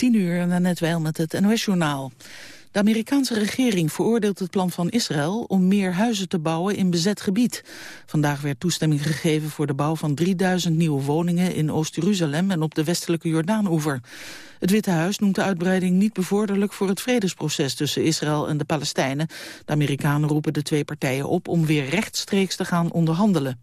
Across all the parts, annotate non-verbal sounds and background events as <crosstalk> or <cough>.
Tien uur, net wel met het NOS-journaal. De Amerikaanse regering veroordeelt het plan van Israël om meer huizen te bouwen in bezet gebied. Vandaag werd toestemming gegeven voor de bouw van 3000 nieuwe woningen in Oost-Jeruzalem en op de westelijke Jordaanoever. Het Witte Huis noemt de uitbreiding niet bevorderlijk voor het vredesproces tussen Israël en de Palestijnen. De Amerikanen roepen de twee partijen op om weer rechtstreeks te gaan onderhandelen.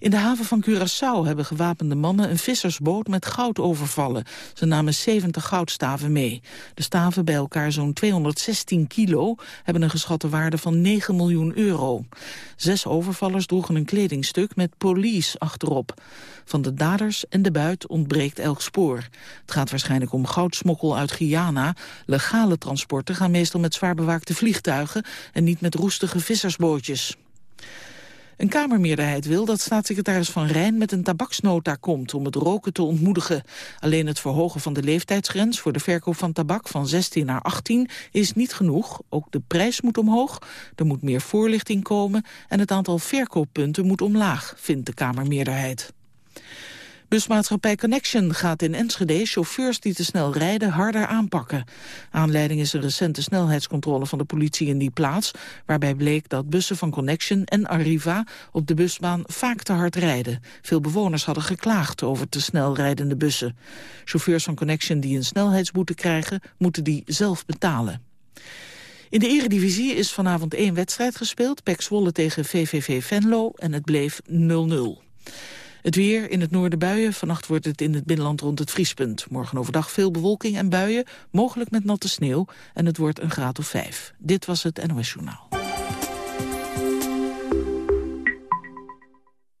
In de haven van Curaçao hebben gewapende mannen een vissersboot met goud overvallen. Ze namen 70 goudstaven mee. De staven, bij elkaar zo'n 216 kilo, hebben een geschatte waarde van 9 miljoen euro. Zes overvallers droegen een kledingstuk met police achterop. Van de daders en de buit ontbreekt elk spoor. Het gaat waarschijnlijk om goudsmokkel uit Guyana. Legale transporten gaan meestal met zwaar bewaakte vliegtuigen... en niet met roestige vissersbootjes. Een Kamermeerderheid wil dat staatssecretaris Van Rijn met een tabaksnota komt om het roken te ontmoedigen. Alleen het verhogen van de leeftijdsgrens voor de verkoop van tabak van 16 naar 18 is niet genoeg. Ook de prijs moet omhoog, er moet meer voorlichting komen en het aantal verkooppunten moet omlaag, vindt de Kamermeerderheid. Busmaatschappij Connection gaat in Enschede chauffeurs die te snel rijden harder aanpakken. Aanleiding is een recente snelheidscontrole van de politie in die plaats, waarbij bleek dat bussen van Connection en Arriva op de busbaan vaak te hard rijden. Veel bewoners hadden geklaagd over te snel rijdende bussen. Chauffeurs van Connection die een snelheidsboete krijgen, moeten die zelf betalen. In de eredivisie is vanavond één wedstrijd gespeeld. Pek Zwolle tegen VVV Venlo en het bleef 0-0. Het weer in het noorden buien. Vannacht wordt het in het binnenland rond het vriespunt. Morgen overdag veel bewolking en buien, mogelijk met natte sneeuw. En het wordt een graad of vijf. Dit was het NOS Journaal.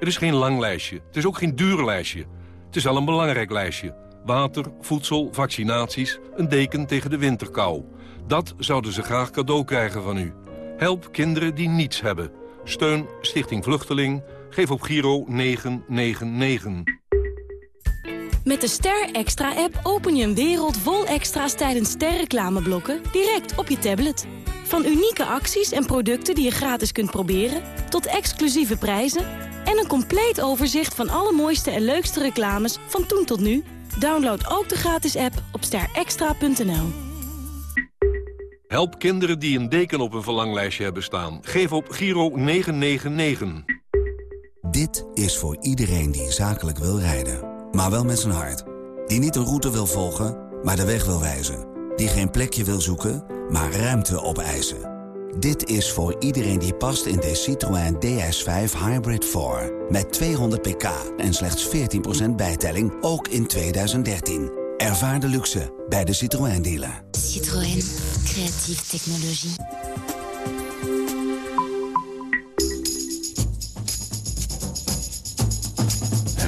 Het is geen lang lijstje. Het is ook geen duur lijstje. Het is wel een belangrijk lijstje. Water, voedsel, vaccinaties, een deken tegen de winterkou. Dat zouden ze graag cadeau krijgen van u. Help kinderen die niets hebben. Steun Stichting Vluchteling. Geef op Giro 999. Met de Ster Extra-app open je een wereld vol extra's tijdens sterreclameblokken direct op je tablet. Van unieke acties en producten die je gratis kunt proberen, tot exclusieve prijzen en een compleet overzicht van alle mooiste en leukste reclames van toen tot nu. Download ook de gratis app op sterextra.nl. Help kinderen die een deken op een verlanglijstje hebben staan. Geef op Giro 999. Dit is voor iedereen die zakelijk wil rijden. Maar wel met zijn hart. Die niet een route wil volgen, maar de weg wil wijzen. Die geen plekje wil zoeken, maar ruimte opeisen. Dit is voor iedereen die past in de Citroën DS5 Hybrid 4. Met 200 pk en slechts 14% bijtelling, ook in 2013. Ervaar de luxe bij de Citroën dealer. Citroën, creatieve technologie.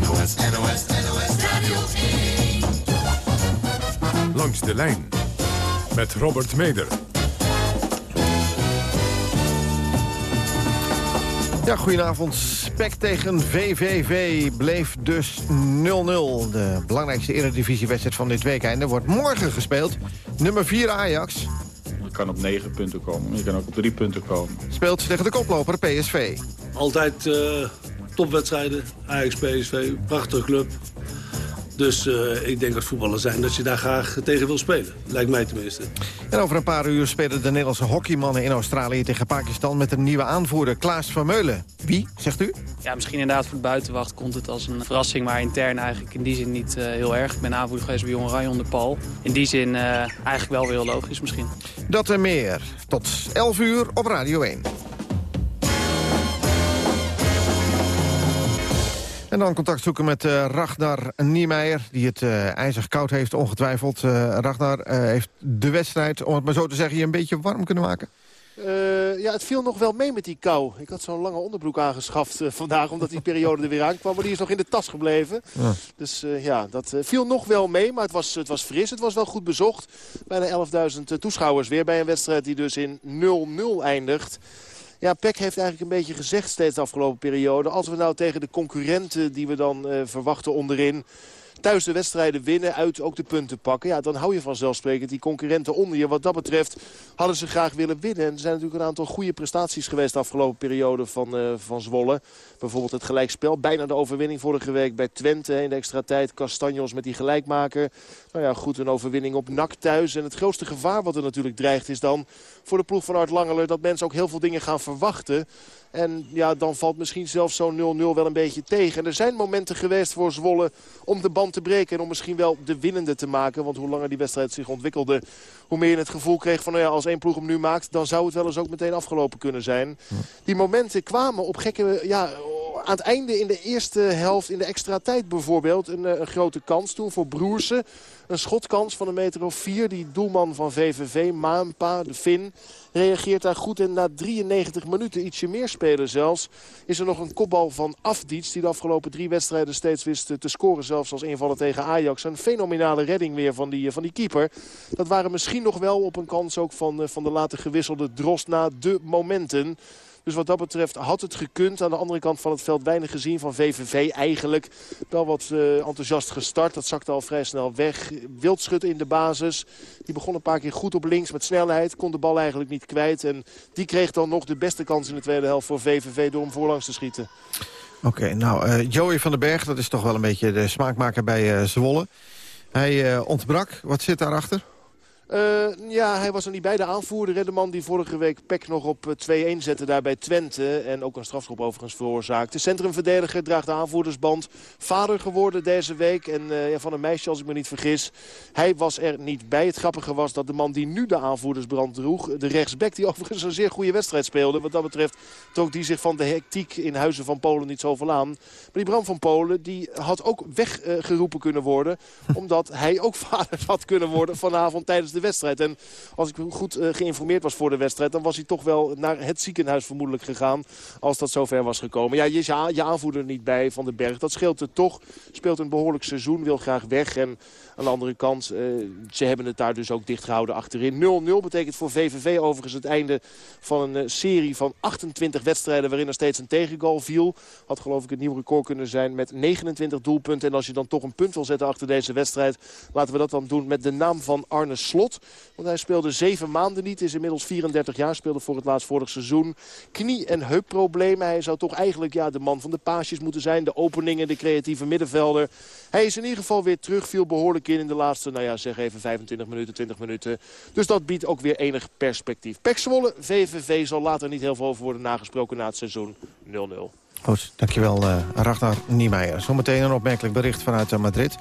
NOS, NOS, NOS Radio 1. Langs de lijn met Robert Meder. Ja, goedenavond. Spek tegen VVV bleef dus 0-0. De belangrijkste eredivisiewedstrijd van dit weekende wordt morgen gespeeld. Nummer 4 Ajax. Je kan op 9 punten komen, je kan ook op 3 punten komen. Speelt tegen de koploper PSV. Altijd uh, topwedstrijden, Ajax-PSV, prachtige club. Dus uh, ik denk dat voetballers zijn dat je daar graag tegen wil spelen. Lijkt mij tenminste. En over een paar uur spelen de Nederlandse hockeymannen in Australië tegen Pakistan... met een nieuwe aanvoerder, Klaas Vermeulen. Wie, zegt u? Ja, misschien inderdaad voor de buitenwacht komt het als een verrassing... maar intern eigenlijk in die zin niet uh, heel erg. Ik ben aanvoerder geweest bij Jong Oranje onder Paul. In die zin uh, eigenlijk wel weer heel logisch misschien. Dat en meer. Tot 11 uur op Radio 1. En dan contact zoeken met uh, Ragnar Niemeyer, die het uh, ijzig koud heeft, ongetwijfeld. Uh, Ragnar heeft de wedstrijd, om het maar zo te zeggen, je een beetje warm kunnen maken? Uh, ja, het viel nog wel mee met die kou. Ik had zo'n lange onderbroek aangeschaft uh, vandaag, omdat die periode er weer aankwam. Maar die is nog in de tas gebleven. Ja. Dus uh, ja, dat viel nog wel mee. Maar het was, het was fris, het was wel goed bezocht. Bijna 11.000 toeschouwers weer bij een wedstrijd die dus in 0-0 eindigt. Ja, Peck heeft eigenlijk een beetje gezegd steeds de afgelopen periode. Als we nou tegen de concurrenten die we dan verwachten onderin thuis de wedstrijden winnen, uit ook de punten pakken. Ja, dan hou je vanzelfsprekend die concurrenten onder je. Wat dat betreft hadden ze graag willen winnen. En er zijn natuurlijk een aantal goede prestaties geweest de afgelopen periode van, uh, van Zwolle. Bijvoorbeeld het gelijkspel. Bijna de overwinning vorige week bij Twente in de extra tijd. Castanjos met die gelijkmaker. Nou ja, goed een overwinning op NAC thuis. En het grootste gevaar wat er natuurlijk dreigt is dan voor de ploeg van Art Langeler... dat mensen ook heel veel dingen gaan verwachten. En ja, dan valt misschien zelfs zo'n 0-0 wel een beetje tegen. En er zijn momenten geweest voor Zwolle om de band te breken. En om misschien wel de winnende te maken. Want hoe langer die wedstrijd zich ontwikkelde... hoe meer je het gevoel kreeg van nou ja, als één ploeg hem nu maakt... dan zou het wel eens ook meteen afgelopen kunnen zijn. Die momenten kwamen op gekke... Ja, aan het einde in de eerste helft, in de extra tijd bijvoorbeeld... een, eh, een grote kans toen voor Broersen. Een schotkans van een meter of vier. Die doelman van VVV, Maampa, de Fin, reageert daar goed. En na 93 minuten, ietsje meer spelen zelfs... is er nog een kopbal van Afdiets... die de afgelopen drie wedstrijden steeds wist te scoren. Zelfs als invaller tegen Ajax. Een fenomenale redding weer van die, van die keeper. Dat waren misschien nog wel op een kans ook van, eh, van de later gewisselde Drost na de momenten... Dus wat dat betreft had het gekund. Aan de andere kant van het veld weinig gezien van VVV eigenlijk. Wel wat uh, enthousiast gestart. Dat zakte al vrij snel weg. Wildschut in de basis. Die begon een paar keer goed op links met snelheid. Kon de bal eigenlijk niet kwijt. En die kreeg dan nog de beste kans in de tweede helft voor VVV door hem voorlangs te schieten. Oké, nou, uh, Joey van den Berg, dat is toch wel een beetje de smaakmaker bij uh, Zwolle. Hij ontbrak. Wat zit daarachter? Uh, ja, hij was er niet bij de aanvoerder. De man die vorige week Peck nog op 2-1 eh, zette daar bij Twente. En ook een strafschop overigens veroorzaakte. Centrumverdediger draagt de aanvoerdersband. Vader geworden deze week. En uh, ja, van een meisje als ik me niet vergis. Hij was er niet bij. Het grappige was dat de man die nu de aanvoerdersbrand droeg. De rechtsback die <laughs> overigens een zeer goede wedstrijd speelde. Wat dat betreft trok die zich van de hectiek in Huizen van Polen niet zoveel aan. Maar die brand van Polen die had ook weggeroepen kunnen worden. <laughs> Omdat hij ook vader had kunnen worden vanavond tijdens de wedstrijd. En als ik goed uh, geïnformeerd was voor de wedstrijd... dan was hij toch wel naar het ziekenhuis vermoedelijk gegaan... als dat zover was gekomen. Ja, je is je aanvoerder niet bij Van den Berg. Dat scheelt het toch. Speelt een behoorlijk seizoen, wil graag weg. En aan de andere kant, uh, ze hebben het daar dus ook dichtgehouden achterin. 0-0 betekent voor VVV overigens het einde van een uh, serie van 28 wedstrijden... waarin er steeds een tegengoal viel. Had geloof ik het nieuw record kunnen zijn met 29 doelpunten. En als je dan toch een punt wil zetten achter deze wedstrijd... laten we dat dan doen met de naam van Arne Slot. Want hij speelde zeven maanden niet, is inmiddels 34 jaar, speelde voor het laatst vorig seizoen. Knie- en heupproblemen. Hij zou toch eigenlijk ja, de man van de paasjes moeten zijn. De openingen, de creatieve middenvelder. Hij is in ieder geval weer terug, viel behoorlijk in in de laatste, nou ja, zeg even 25 minuten, 20 minuten. Dus dat biedt ook weer enig perspectief. Pek Zwolle, VVV zal later niet heel veel over worden nagesproken na het seizoen 0-0. Goed, dankjewel uh, Ragnar Niemeyer. Zometeen een opmerkelijk bericht vanuit uh, Madrid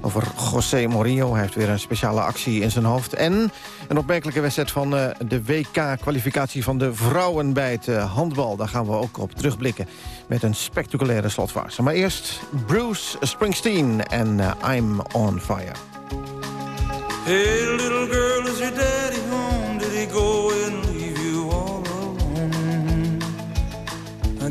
over José Mourinho. Hij heeft weer een speciale actie in zijn hoofd. En een opmerkelijke wedstrijd van uh, de WK-kwalificatie van de vrouwen bij het handbal. Daar gaan we ook op terugblikken met een spectaculaire slotfase. Maar eerst Bruce Springsteen en I'm on Fire. Hey little girl, is your daddy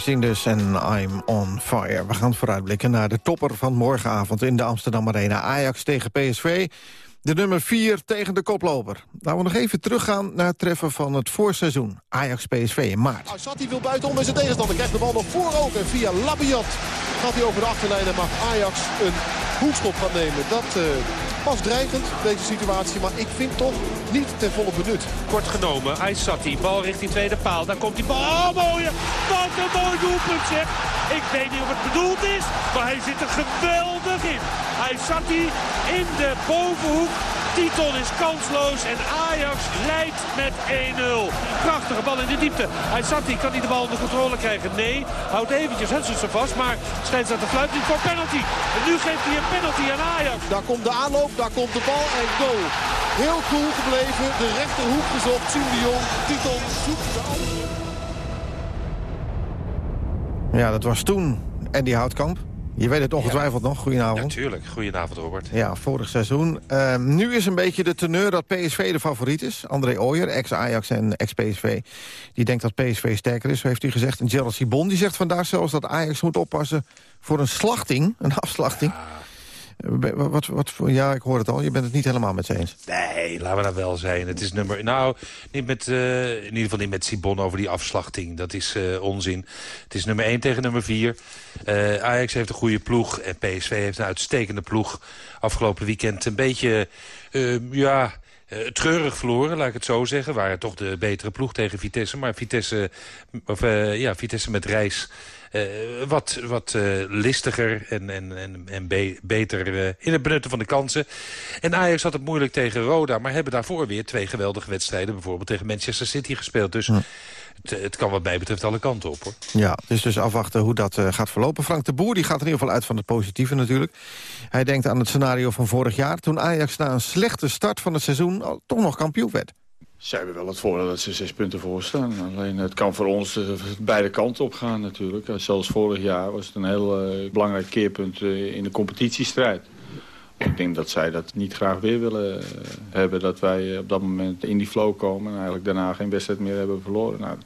Springsteen dus en I'm on fire. We gaan vooruitblikken naar de topper van morgenavond in de Amsterdam Arena. Ajax tegen PSV. De nummer 4 tegen de koploper. Laten we nog even teruggaan naar het treffen van het voorseizoen. Ajax-PSV in maart. Asati wil buitenom met zijn tegenstander. Krijgt de bal nog voor ook. En via Labiat gaat hij over de achterlijn en mag Ajax een hoekschop gaan nemen. Dat uh, was dreigend, deze situatie. Maar ik vind toch niet ten volle benut. Kort genomen, Aysati. Bal richting tweede paal. Daar komt die bal. Oh, mooie. Wat een mooi doelpunt zeg. Ik weet niet of het bedoeld is, maar hij zit er geweldig in. Aysati in de bovenhoek. Titon is kansloos en Ajax leidt met 1-0. Prachtige bal in de diepte. Aysati kan hij de bal onder controle krijgen? Nee, houdt eventjes Hutchinson vast, maar schijnt dat de fluit niet voor penalty. En nu geeft hij een penalty aan Ajax. Daar komt de aanloop, daar komt de bal en goal. Heel cool gebleven, de rechterhoek gezocht. Siem de Jong, Titon zoekt de andere. Ja, dat was toen Andy Houtkamp. Je weet het ongetwijfeld nog. Goedenavond. Natuurlijk. Goedenavond, Robert. Ja, vorig seizoen. Uh, nu is een beetje de teneur dat PSV de favoriet is. André Ooyer, ex-Ajax en ex-PSV. Die denkt dat PSV sterker is, zo heeft hij gezegd. En Gerald Sibon die zegt vandaag zelfs dat Ajax moet oppassen... voor een slachting, een afslachting. Wat, wat, ja, ik hoor het al. Je bent het niet helemaal met ze eens. Nee, laten we dat wel zijn. Het is nummer... Nou, niet met, uh, in ieder geval niet met Sibon over die afslachting. Dat is uh, onzin. Het is nummer 1 tegen nummer 4. Uh, Ajax heeft een goede ploeg. En PSV heeft een uitstekende ploeg. Afgelopen weekend een beetje... ja, uh, treurig verloren, laat ik het zo zeggen. Waren toch de betere ploeg tegen Vitesse. Maar Vitesse, of, ja, Vitesse met reis wat, wat listiger en, en, en, en be beter in het benutten van de kansen. En Ajax had het moeilijk tegen Roda. Maar hebben daarvoor weer twee geweldige wedstrijden. Bijvoorbeeld tegen Manchester City gespeeld. Dus... Het, het, kan wat mij betreft alle kanten op, hoor. Ja, is dus afwachten hoe dat uh, gaat verlopen. Frank de Boer die gaat in ieder geval uit van het positieve natuurlijk. Hij denkt aan het scenario van vorig jaar... toen Ajax na een slechte start van het seizoen al toch nog kampioen werd. Zij hebben wel het voordeel dat ze zes punten voor staan. Alleen het kan voor ons uh, beide kanten op gaan natuurlijk. Zelfs vorig jaar was het een heel uh, belangrijk keerpunt in de competitiestrijd. Ik denk dat zij dat niet graag weer willen hebben. Dat wij op dat moment in die flow komen en eigenlijk daarna geen wedstrijd meer hebben verloren. Nou,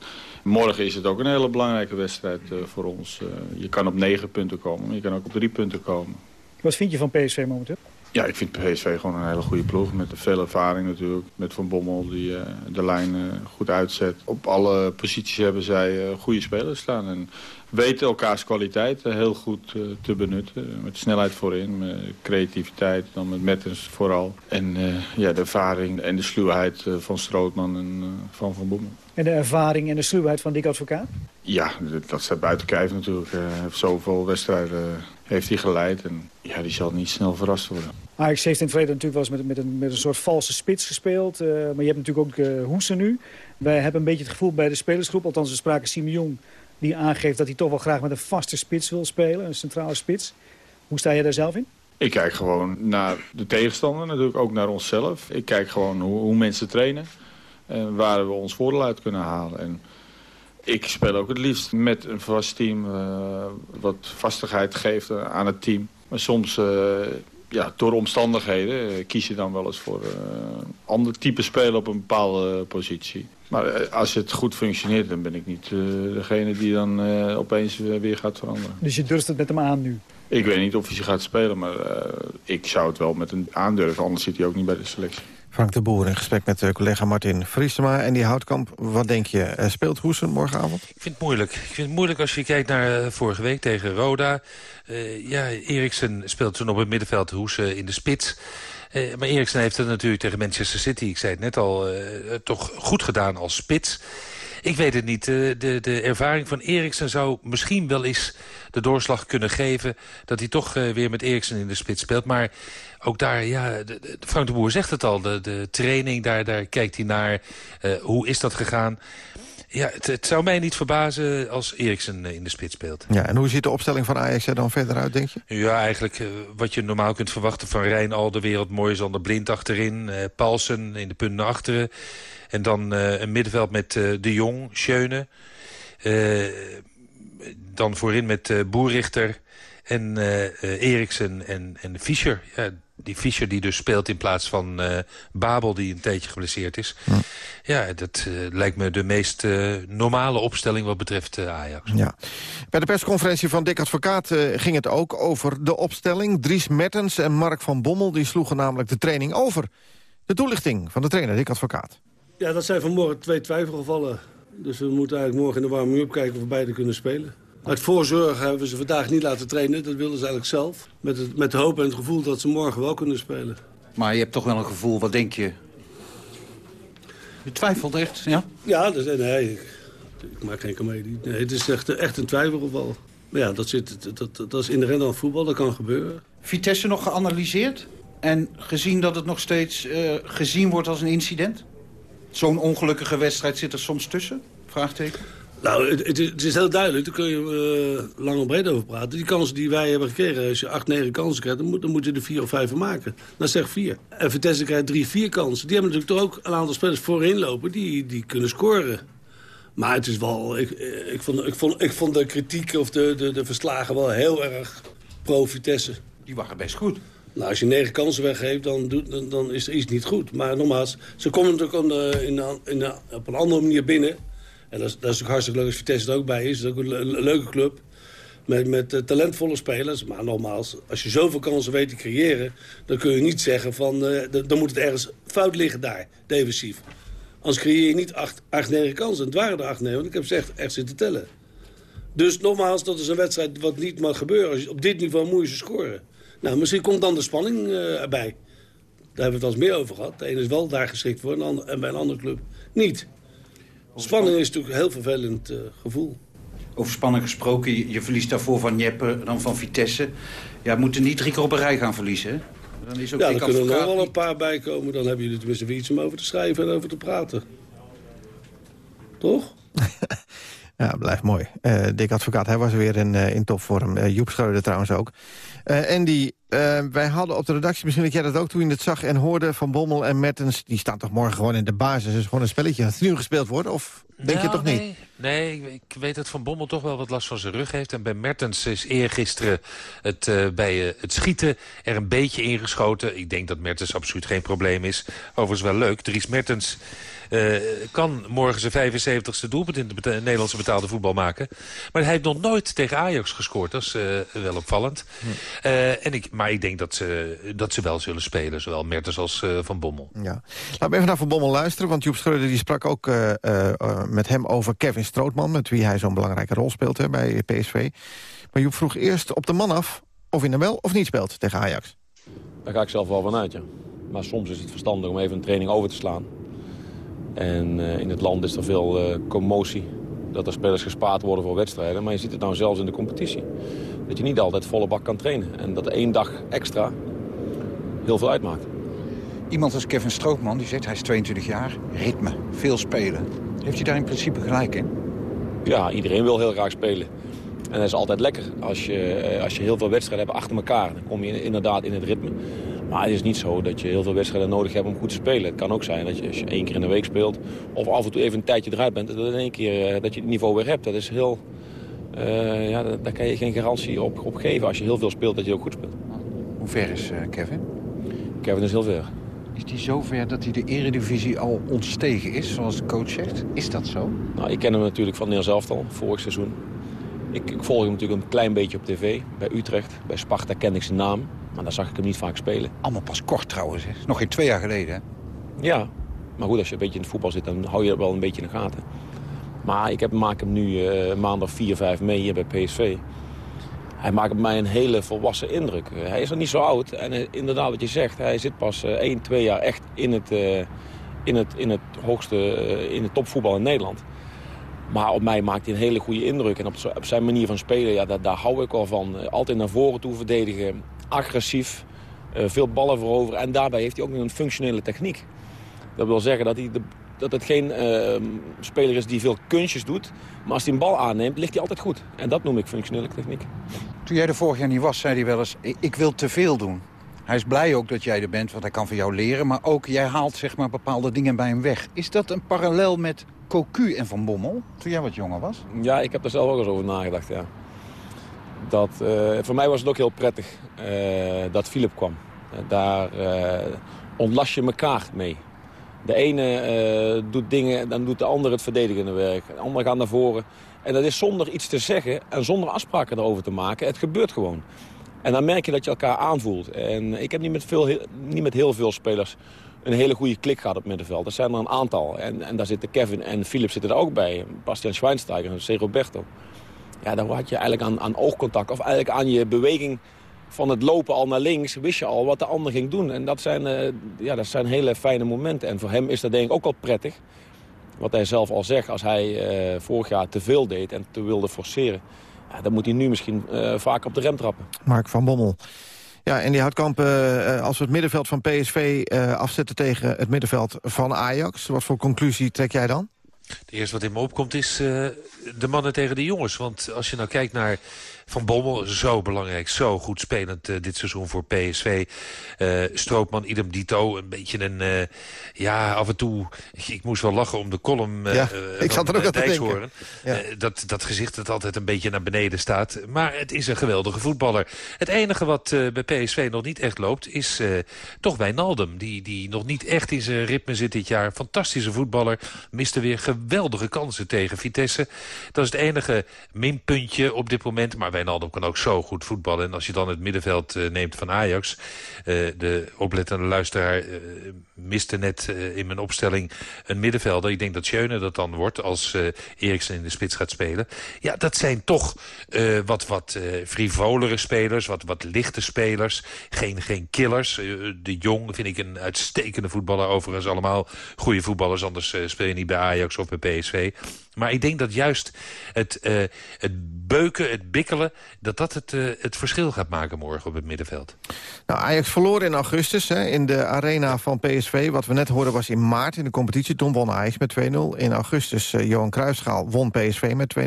morgen is het ook een hele belangrijke wedstrijd voor ons. Je kan op negen punten komen, maar je kan ook op drie punten komen. Wat vind je van PSV momenteel? Ja, ik vind PSV gewoon een hele goede ploeg. Met veel ervaring natuurlijk. Met Van Bommel die uh, de lijn uh, goed uitzet. Op alle posities hebben zij uh, goede spelers staan. En weten elkaars kwaliteit heel goed te benutten. Met snelheid voorin, met creativiteit, dan met Mettens vooral. En ja, de ervaring en de sluwheid van Strootman en van Van Bommel. En de ervaring en de sluwheid van Dick Advocaat? Ja, dat staat buiten kijf natuurlijk. Hij heeft zoveel wedstrijden heeft hij geleid. En ja, die zal niet snel verrast worden. Ajax heeft in het verleden natuurlijk wel eens met, met, een, met een soort valse spits gespeeld. Uh, maar je hebt natuurlijk ook uh, Hoesen nu. Wij hebben een beetje het gevoel bij de spelersgroep, althans we spraken Simeon... die aangeeft dat hij toch wel graag met een vaste spits wil spelen, een centrale spits. Hoe sta je daar zelf in? Ik kijk gewoon naar de tegenstander, natuurlijk ook naar onszelf. Ik kijk gewoon hoe, hoe mensen trainen en waar we ons voordeel uit kunnen halen. En ik speel ook het liefst met een vast team uh, wat vastigheid geeft aan het team. Maar soms, uh, ja, door omstandigheden, kies je dan wel eens voor een ander type spelen op een bepaalde positie. Maar als het goed functioneert, dan ben ik niet degene die dan opeens weer gaat veranderen. Dus je durft het met hem aan nu? Ik weet niet of hij ze gaat spelen, maar ik zou het wel met hem aandurven. Anders zit hij ook niet bij de selectie. Frank de Boer in gesprek met uh, collega Martin Vriesema. En die Houtkamp, wat denk je? Uh, speelt Hoesen morgenavond? Ik vind het moeilijk. Ik vind het moeilijk als je kijkt naar uh, vorige week tegen Roda. ja, Eriksen speelt toen op het middenveld Hoesen in de spits. maar Eriksen heeft het natuurlijk tegen Manchester City, ik zei het net al, toch goed gedaan als spits. Ik weet het niet. De, de, ervaring van Eriksen zou misschien wel eens de doorslag kunnen geven... dat hij toch weer met Eriksen in de spits speelt. Maar ook daar, ja, de, de, Frank de Boer zegt het al. De, de training, daar, daar kijkt hij naar. Uh, hoe is dat gegaan? Ja, het, het, zou mij niet verbazen als Eriksen in de spits speelt. Ja, en hoe ziet de opstelling van Ajax er dan verder uit, denk je? Ja, eigenlijk uh, wat je normaal kunt verwachten van Rijn al de wereld mooi zonder blind achterin. Uh, Paulsen in de punten naar achteren. En dan uh, een middenveld met De Jong, Schöne. dan voorin met Boerrichter en Eriksen en, en Fischer. Ja, die Fischer die dus speelt in plaats van uh, Babel die een tijdje geblesseerd is. Ja, dat uh, lijkt me de meest uh, normale opstelling wat betreft Ajax. Ja. Bij de persconferentie van Dick Advocaat ging het ook over de opstelling. Dries Mertens en Mark van Bommel die sloegen namelijk de training over. De toelichting van de trainer Dick Advocaat. Ja, dat zijn vanmorgen twee twijfelgevallen. Dus we moeten eigenlijk morgen in de warming-up kijken of we beide kunnen spelen. Uit voorzorg hebben we ze vandaag niet laten trainen. Dat wilden ze eigenlijk zelf. Met, het, met de hoop en het gevoel dat ze morgen wel kunnen spelen. Maar je hebt toch wel een gevoel, wat denk je? Je twijfelt echt, ja? Ja, dat, nee, ik, ik maak geen comedie. Nee, het is echt, echt een twijfelgeval. Maar ja, dat, zit, dat, dat, dat is inherent aan voetbal, dat kan gebeuren. Vitesse nog geanalyseerd? En gezien dat het nog steeds uh, gezien wordt als een incident? Zo'n ongelukkige wedstrijd zit er soms tussen? Vraagteken. Nou, het, het, is heel duidelijk. Daar kun je uh, lang en breed over praten. Die kansen die wij hebben gekregen, als je acht, negen kansen krijgt... dan moet, dan moet je er vier of vijf van maken. Dan zeg vier. En Vitesse krijgt drie, vier kansen. Die hebben natuurlijk toch ook een aantal spelers voorin lopen... die, die kunnen scoren. Maar het is wel... Ik, ik, vond, ik, vond, ik vond de kritiek of de, de, de verslagen wel heel erg pro-Vitesse. Die waren best goed. Nou, als je negen kansen weggeeft, dan, doet, dan is er iets niet goed. Maar nogmaals, ze komen natuurlijk op, de, in, in, op een andere manier binnen... En dat is, dat ook hartstikke leuk als Vitesse er ook bij is. Dat is ook een, leuke club. Met, met uh, talentvolle spelers. Maar nogmaals, als je zoveel kansen weet te creëren... dan kun je niet zeggen van... Uh, dan moet het ergens fout liggen daar, defensief. Anders creëer je niet acht, acht negen kansen. Het waren er acht, negen, want ik heb ze echt, echt zitten tellen. Dus nogmaals, dat is een wedstrijd wat niet mag gebeuren. Op dit niveau moet je ze scoren. Nou, misschien komt dan de spanning uh, erbij. Daar hebben we het wel eens meer over gehad. De ene is wel daar geschikt voor en bij een andere club niet. Spanning is natuurlijk een heel vervelend uh, gevoel. Over spanning gesproken, je, je verliest daarvoor van Jeppe, dan van Vitesse. Ja, we moeten niet drie keer op een rij gaan verliezen, hè? Dan is ook ja, er kunnen er nog wel een paar bij komen. Dan hebben jullie tenminste weer iets om over te schrijven en over te praten. Toch? <laughs> ja, blijft mooi. Uh, Dick Advocaat, hij was weer in, uh, in topvorm. Uh, Joep Schreuder trouwens ook. Andy, wij hadden op de redactie, misschien dat jij dat ook toen je het zag en hoorde... van Bommel en Mertens, die staan toch morgen gewoon in de basis. Dus gewoon een spelletje dat nu gespeeld wordt, of denk je nou, toch nee. niet? Nee, ik weet dat Van Bommel toch wel wat last van zijn rug heeft. En bij Mertens is eergisteren het, uh, bij uh, het schieten er een beetje ingeschoten. Ik denk dat Mertens absoluut geen probleem is. Overigens wel leuk. Dries Mertens uh, kan morgen zijn 75ste doelpunt in de beta Nederlandse betaalde voetbal maken. Maar hij heeft nog nooit tegen Ajax gescoord. Dat is wel opvallend. Hm. en ik, maar ik denk dat ze, dat ze wel zullen spelen. Zowel Mertens als Van Bommel. Ja. Laten we even naar Van Bommel luisteren. Want Joep Schreuder die sprak ook met hem over Kevin Strootman... met wie hij zo'n belangrijke rol speelt hè, bij PSV. Maar Joep vroeg eerst op de man af of hij nou wel of niet speelt tegen Ajax. Daar ga ik zelf wel vanuit, ja. Maar soms is het verstandig om even een training over te slaan. En uh, in het land is er veel uh, commotie. Dat er spelers gespaard worden voor wedstrijden. Maar je ziet het nou zelfs in de competitie. Dat je niet altijd volle bak kan trainen. En dat één dag extra heel veel uitmaakt. Iemand als Kevin Strootman, die zegt hij is 22 jaar, ritme, veel spelen. Heeft hij daar in principe gelijk in? Ja, iedereen wil heel graag spelen. En dat is altijd lekker. Als je, als je heel veel wedstrijden hebt achter elkaar, dan kom je inderdaad in het ritme. Maar het is niet zo dat je heel veel wedstrijden nodig hebt om goed te spelen. Het kan ook zijn dat je als je één keer in de week speelt... of af en toe even een tijdje eruit bent, dat, in één keer, dat je het niveau weer hebt. Dat is heel... Uh, ja, daar kan je geen garantie op, op geven als je heel veel speelt, dat je ook goed speelt. Hoe ver is uh, Kevin? Kevin is heel ver. Is hij zo ver dat hij de eredivisie al ontstegen is, zoals de coach zegt? Is dat zo? Nou, ik ken hem natuurlijk van Nederlands elftal, vorig seizoen. Ik, ik, volg hem natuurlijk een klein beetje op tv. Bij Utrecht, bij Sparta ken ik zijn naam. Maar daar zag ik hem niet vaak spelen. Allemaal pas kort trouwens, hè? Nog geen twee jaar geleden, hè? Ja, maar goed, als je een beetje in het voetbal zit, dan hou je dat wel een beetje in de gaten. Maar ik heb, maak hem nu uh, maandag 4, 5 mee hier bij PSV. Hij maakt op mij een hele volwassen indruk. Uh, hij is nog niet zo oud. En uh, inderdaad wat je zegt, hij zit pas 1, 2 jaar echt in het, in het, in het hoogste, in het topvoetbal in Nederland. Maar op mij maakt hij een hele goede indruk. En op, op zijn manier van spelen, ja, daar, daar hou ik wel van. Altijd naar voren toe verdedigen, agressief, uh, veel ballen veroveren. En daarbij heeft hij ook nog een functionele techniek. Dat wil zeggen dat, hij de, dat het geen uh, speler is die veel kunstjes doet. Maar als hij een bal aanneemt, ligt hij altijd goed. En dat noem ik functionele techniek. Toen jij er vorig jaar niet was, zei hij wel eens... ik wil te veel doen. Hij is blij ook dat jij er bent, want hij kan van jou leren. Maar ook jij haalt zeg maar, bepaalde dingen bij hem weg. Is dat een parallel met Cocu en Van Bommel, toen jij wat jonger was? Ja, ik heb er zelf ook eens over nagedacht, ja. Dat, uh, voor mij was het ook heel prettig uh, dat Philip kwam. daar ontlast je elkaar mee. De ene doet dingen, dan doet de ander het verdedigende werk. De andere gaat naar voren. En dat is zonder iets te zeggen en zonder afspraken erover te maken. Het gebeurt gewoon. En dan merk je dat je elkaar aanvoelt. En ik heb niet met, veel, niet met heel veel spelers een hele goede klik gehad op middenveld. Er zijn er een aantal. En, en daar zitten Kevin en Philip zitten er ook bij. Bastian Schweinsteiger en C. Roberto. Ja, daar had je eigenlijk aan, aan oogcontact. Of eigenlijk aan je beweging van het lopen al naar links. Wist je al wat de ander ging doen. En dat zijn, uh, ja, dat zijn hele fijne momenten. En voor hem is dat denk ik ook wel prettig. Wat hij zelf al zegt. Als hij uh, vorig jaar te veel deed en te wilde forceren. Ja, dan moet hij nu misschien uh, vaak op de rem trappen. Mark van Bommel. Ja, en die Houtkamp, als we het middenveld van PSV afzetten tegen het middenveld van Ajax... wat voor conclusie trek jij dan? Het eerste wat in me opkomt is uh, de mannen tegen de jongens. Want als je nou kijkt naar van Bommel, zo belangrijk, zo goed spelend uh, dit seizoen voor PSV. Uh, eh, Stroopman, idem dito, een beetje een... Uh, ja, af en toe... Ik, moest wel lachen om de column ja, ik zat er ook aan te denken. Ja. dat, dat gezicht dat altijd een beetje naar beneden staat. Maar het is een geweldige voetballer. Het enige wat bij PSV nog niet echt loopt, is toch Wijnaldum. Die, die nog niet echt in zijn ritme zit dit jaar. Fantastische voetballer. Miste weer geweldige kansen tegen Vitesse. Dat is het enige minpuntje op dit moment. Maar Wijnaldum kan ook zo goed voetballen. En als je dan het middenveld uh, neemt van Ajax... Uh, de oplettende luisteraar uh, miste net in mijn opstelling een middenvelder. Ik denk dat Schöne dat dan wordt als Eriksen in de spits gaat spelen. Ja, dat zijn toch wat, wat frivolere spelers, wat, wat lichte spelers. Geen, geen killers. de Jong vind ik een uitstekende voetballer. Overigens allemaal goede voetballers, anders speel je niet bij Ajax of bij PSV. Maar ik denk dat juist het, uh, het beuken, het bikkelen... dat dat het, uh, het verschil gaat maken morgen op het middenveld. Nou, Ajax verloor in augustus hè, in de arena van PSV. Wat we net hoorden was in maart in de competitie. Toen won Ajax met 2-0. In augustus uh, Johan Cruijffschaal won PSV met 2-0.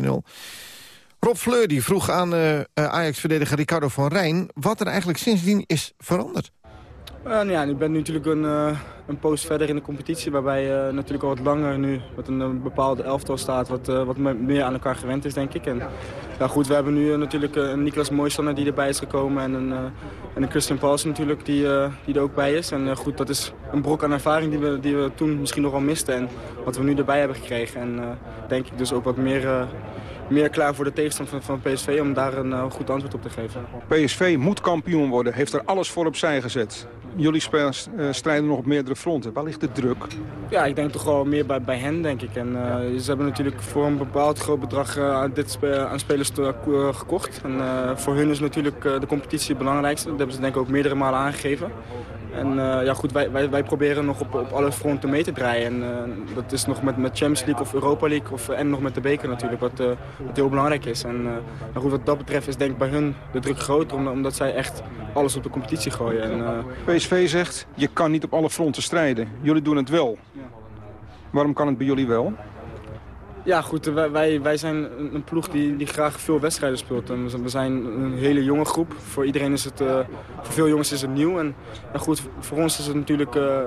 Rob Fleur die vroeg aan Ajax-verdediger Ricardo van Rijn... wat er eigenlijk sindsdien is veranderd. Uh, nou ja, ik ben nu natuurlijk een, uh, een post verder in de competitie... waarbij je uh, natuurlijk al wat langer nu met een, bepaalde elftal staat... Wat, wat meer aan elkaar gewend is, denk ik. En ja, goed, we hebben nu natuurlijk een Niklas Mooistanner die erbij is gekomen... en een, en een Christian Paulsen natuurlijk die, die er ook bij is. En goed, dat is een brok aan ervaring die we, die we toen misschien nog wel misten... en wat we nu erbij hebben gekregen. En denk ik dus ook wat meer meer klaar voor de tegenstander van, van PSV om daar een goed antwoord op te geven. PSV moet kampioen worden, heeft er alles voor opzij gezet. Jullie spelers uh, strijden nog op meerdere fronten. Waar ligt de druk? Ja, ik denk toch wel meer bij, bij hen, denk ik. En, uh, ze hebben natuurlijk voor een bepaald groot bedrag aan, dit spe aan spelers gekocht. En voor hun is natuurlijk de competitie het belangrijkste. Dat hebben ze denk ik ook meerdere malen aangegeven. En ja, goed, wij, wij, wij, proberen nog op, op alle fronten mee te draaien. En dat is nog met, met Champions League of Europa League of, en nog met de beker natuurlijk, wat, wat heel belangrijk is. En goed, wat dat betreft is denk ik bij hun de druk groter, omdat, omdat zij echt alles op de competitie gooien. En, PSV zegt, je kan niet op alle fronten strijden. Jullie doen het wel. Waarom kan het bij jullie wel? Ja, goed. Wij, wij zijn een ploeg die, die graag veel wedstrijden speelt. En we zijn een hele jonge groep. Voor iedereen is het, uh, voor veel jongens is het nieuw. En, goed, voor ons is het natuurlijk uh,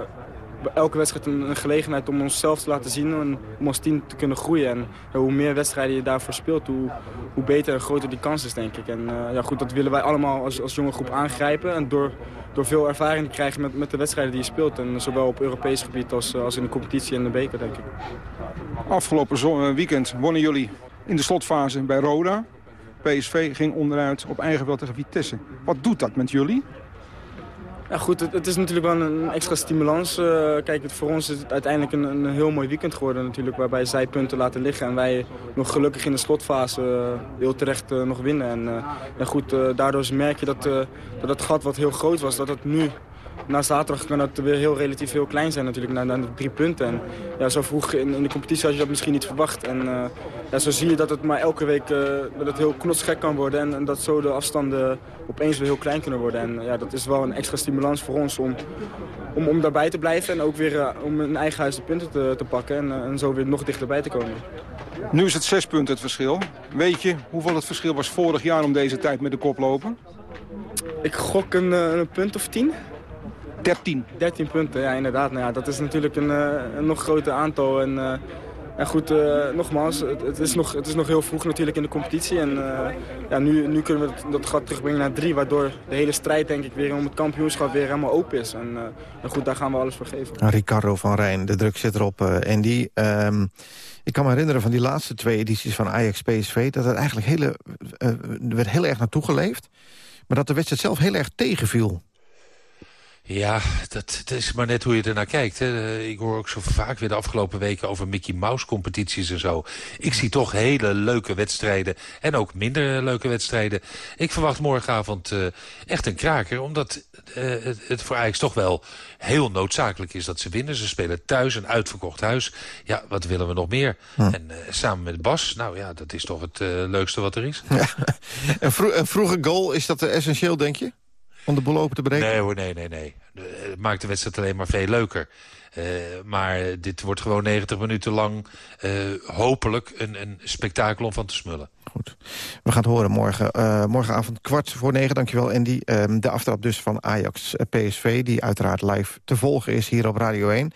elke wedstrijd een, gelegenheid om onszelf te laten zien. En om als team te kunnen groeien. En ja, hoe meer wedstrijden je daarvoor speelt, hoe, hoe beter en groter die kans is, denk ik. En uh, ja, goed, dat willen wij allemaal als, als jonge groep aangrijpen. En door, door veel ervaring te krijgen met, met de wedstrijden die je speelt. En zowel op Europees gebied als, als in de competitie en de beker, denk ik. Afgelopen weekend wonnen jullie in de slotfase bij Roda. PSV ging onderuit op eigen wel tegen Vitesse. Wat doet dat met jullie? Ja, goed, het, is natuurlijk wel een extra stimulans. Uh, kijk, voor ons is het uiteindelijk een, een, heel mooi weekend geworden natuurlijk, waarbij zij punten laten liggen en wij nog gelukkig in de slotfase uh, heel terecht uh, nog winnen. En goed, daardoor merk je dat, dat het gat wat heel groot was, dat het nu na zaterdag kan dat weer heel relatief heel klein zijn natuurlijk, naar de drie punten. En ja, zo vroeg in, in, de competitie had je dat misschien niet verwacht. En uh, ja, zo zie je dat het maar elke week uh, dat het heel knotsgek kan worden. En, en, dat zo de afstanden opeens weer heel klein kunnen worden. En ja, dat is wel een extra stimulans voor ons om, om, om daarbij te blijven. En ook weer uh, om in eigen huis de punten te, te pakken. En, en zo weer nog dichterbij te komen. Nu is het zes punten het verschil. Weet je hoeveel het verschil was vorig jaar om deze tijd met de kop lopen? Ik gok een, een punt of tien. 13. 13 punten, ja inderdaad. Nou ja, dat is natuurlijk een, uh, een nog groter aantal. En uh, En goed, uh, nogmaals, het, het, is nog, het is nog heel vroeg natuurlijk in de competitie. En uh, ja, nu, nu kunnen we dat, dat gat terugbrengen naar drie. Waardoor de hele strijd denk ik weer om het kampioenschap weer helemaal open is. En, uh, en goed, daar gaan we alles voor geven. Ricardo van Rijn, de druk zit erop. Andy, um, ik kan me herinneren van die laatste twee edities van Ajax PSV... dat het eigenlijk hele, werd heel erg naartoe geleefd. Maar dat de wedstrijd zelf heel erg tegenviel. Ja, dat, dat, is maar net hoe je ernaar kijkt. Hè. Ik hoor ook zo vaak weer de afgelopen weken over Mickey Mouse competities en zo. Ik zie toch hele leuke wedstrijden en ook minder leuke wedstrijden. Ik verwacht morgenavond uh, echt een kraker, omdat uh, het, het, voor Ajax toch wel heel noodzakelijk is dat ze winnen. Ze spelen thuis, een uitverkocht huis. Ja, wat willen we nog meer? Hm. En uh, samen met Bas, nou ja, dat is toch het leukste wat er is. Ja. <laughs> een, vro een vroege goal, is dat essentieel, denk je? Om de boel open te breken? Nee hoor, nee, nee, nee. Het maakt de wedstrijd alleen maar veel leuker. Uh, maar dit wordt gewoon 90 minuten lang uh, hopelijk een, een spektakel om van te smullen. Goed. We gaan het horen morgen. Uh, morgenavond kwart voor negen, dankjewel Andy. Um, de aftrap dus van Ajax-PSV, die uiteraard live te volgen is hier op Radio 1.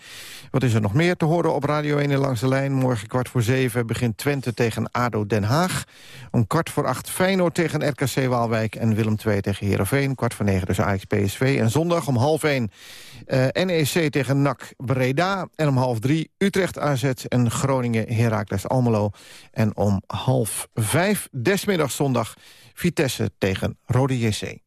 Wat is er nog meer te horen op Radio 1 in Langs de Lijn? Morgen kwart voor zeven begint Twente tegen ADO Den Haag. Om kwart voor acht Feyenoord tegen RKC Waalwijk... en Willem II tegen Heerenveen. Kwart voor negen dus Ajax-PSV. En zondag om half één uh, NEC tegen NAC Breda. En om half drie Utrecht AZ en Groningen Heracles Almelo. En om half vijf desmiddag zondag Vitesse tegen Rode JC.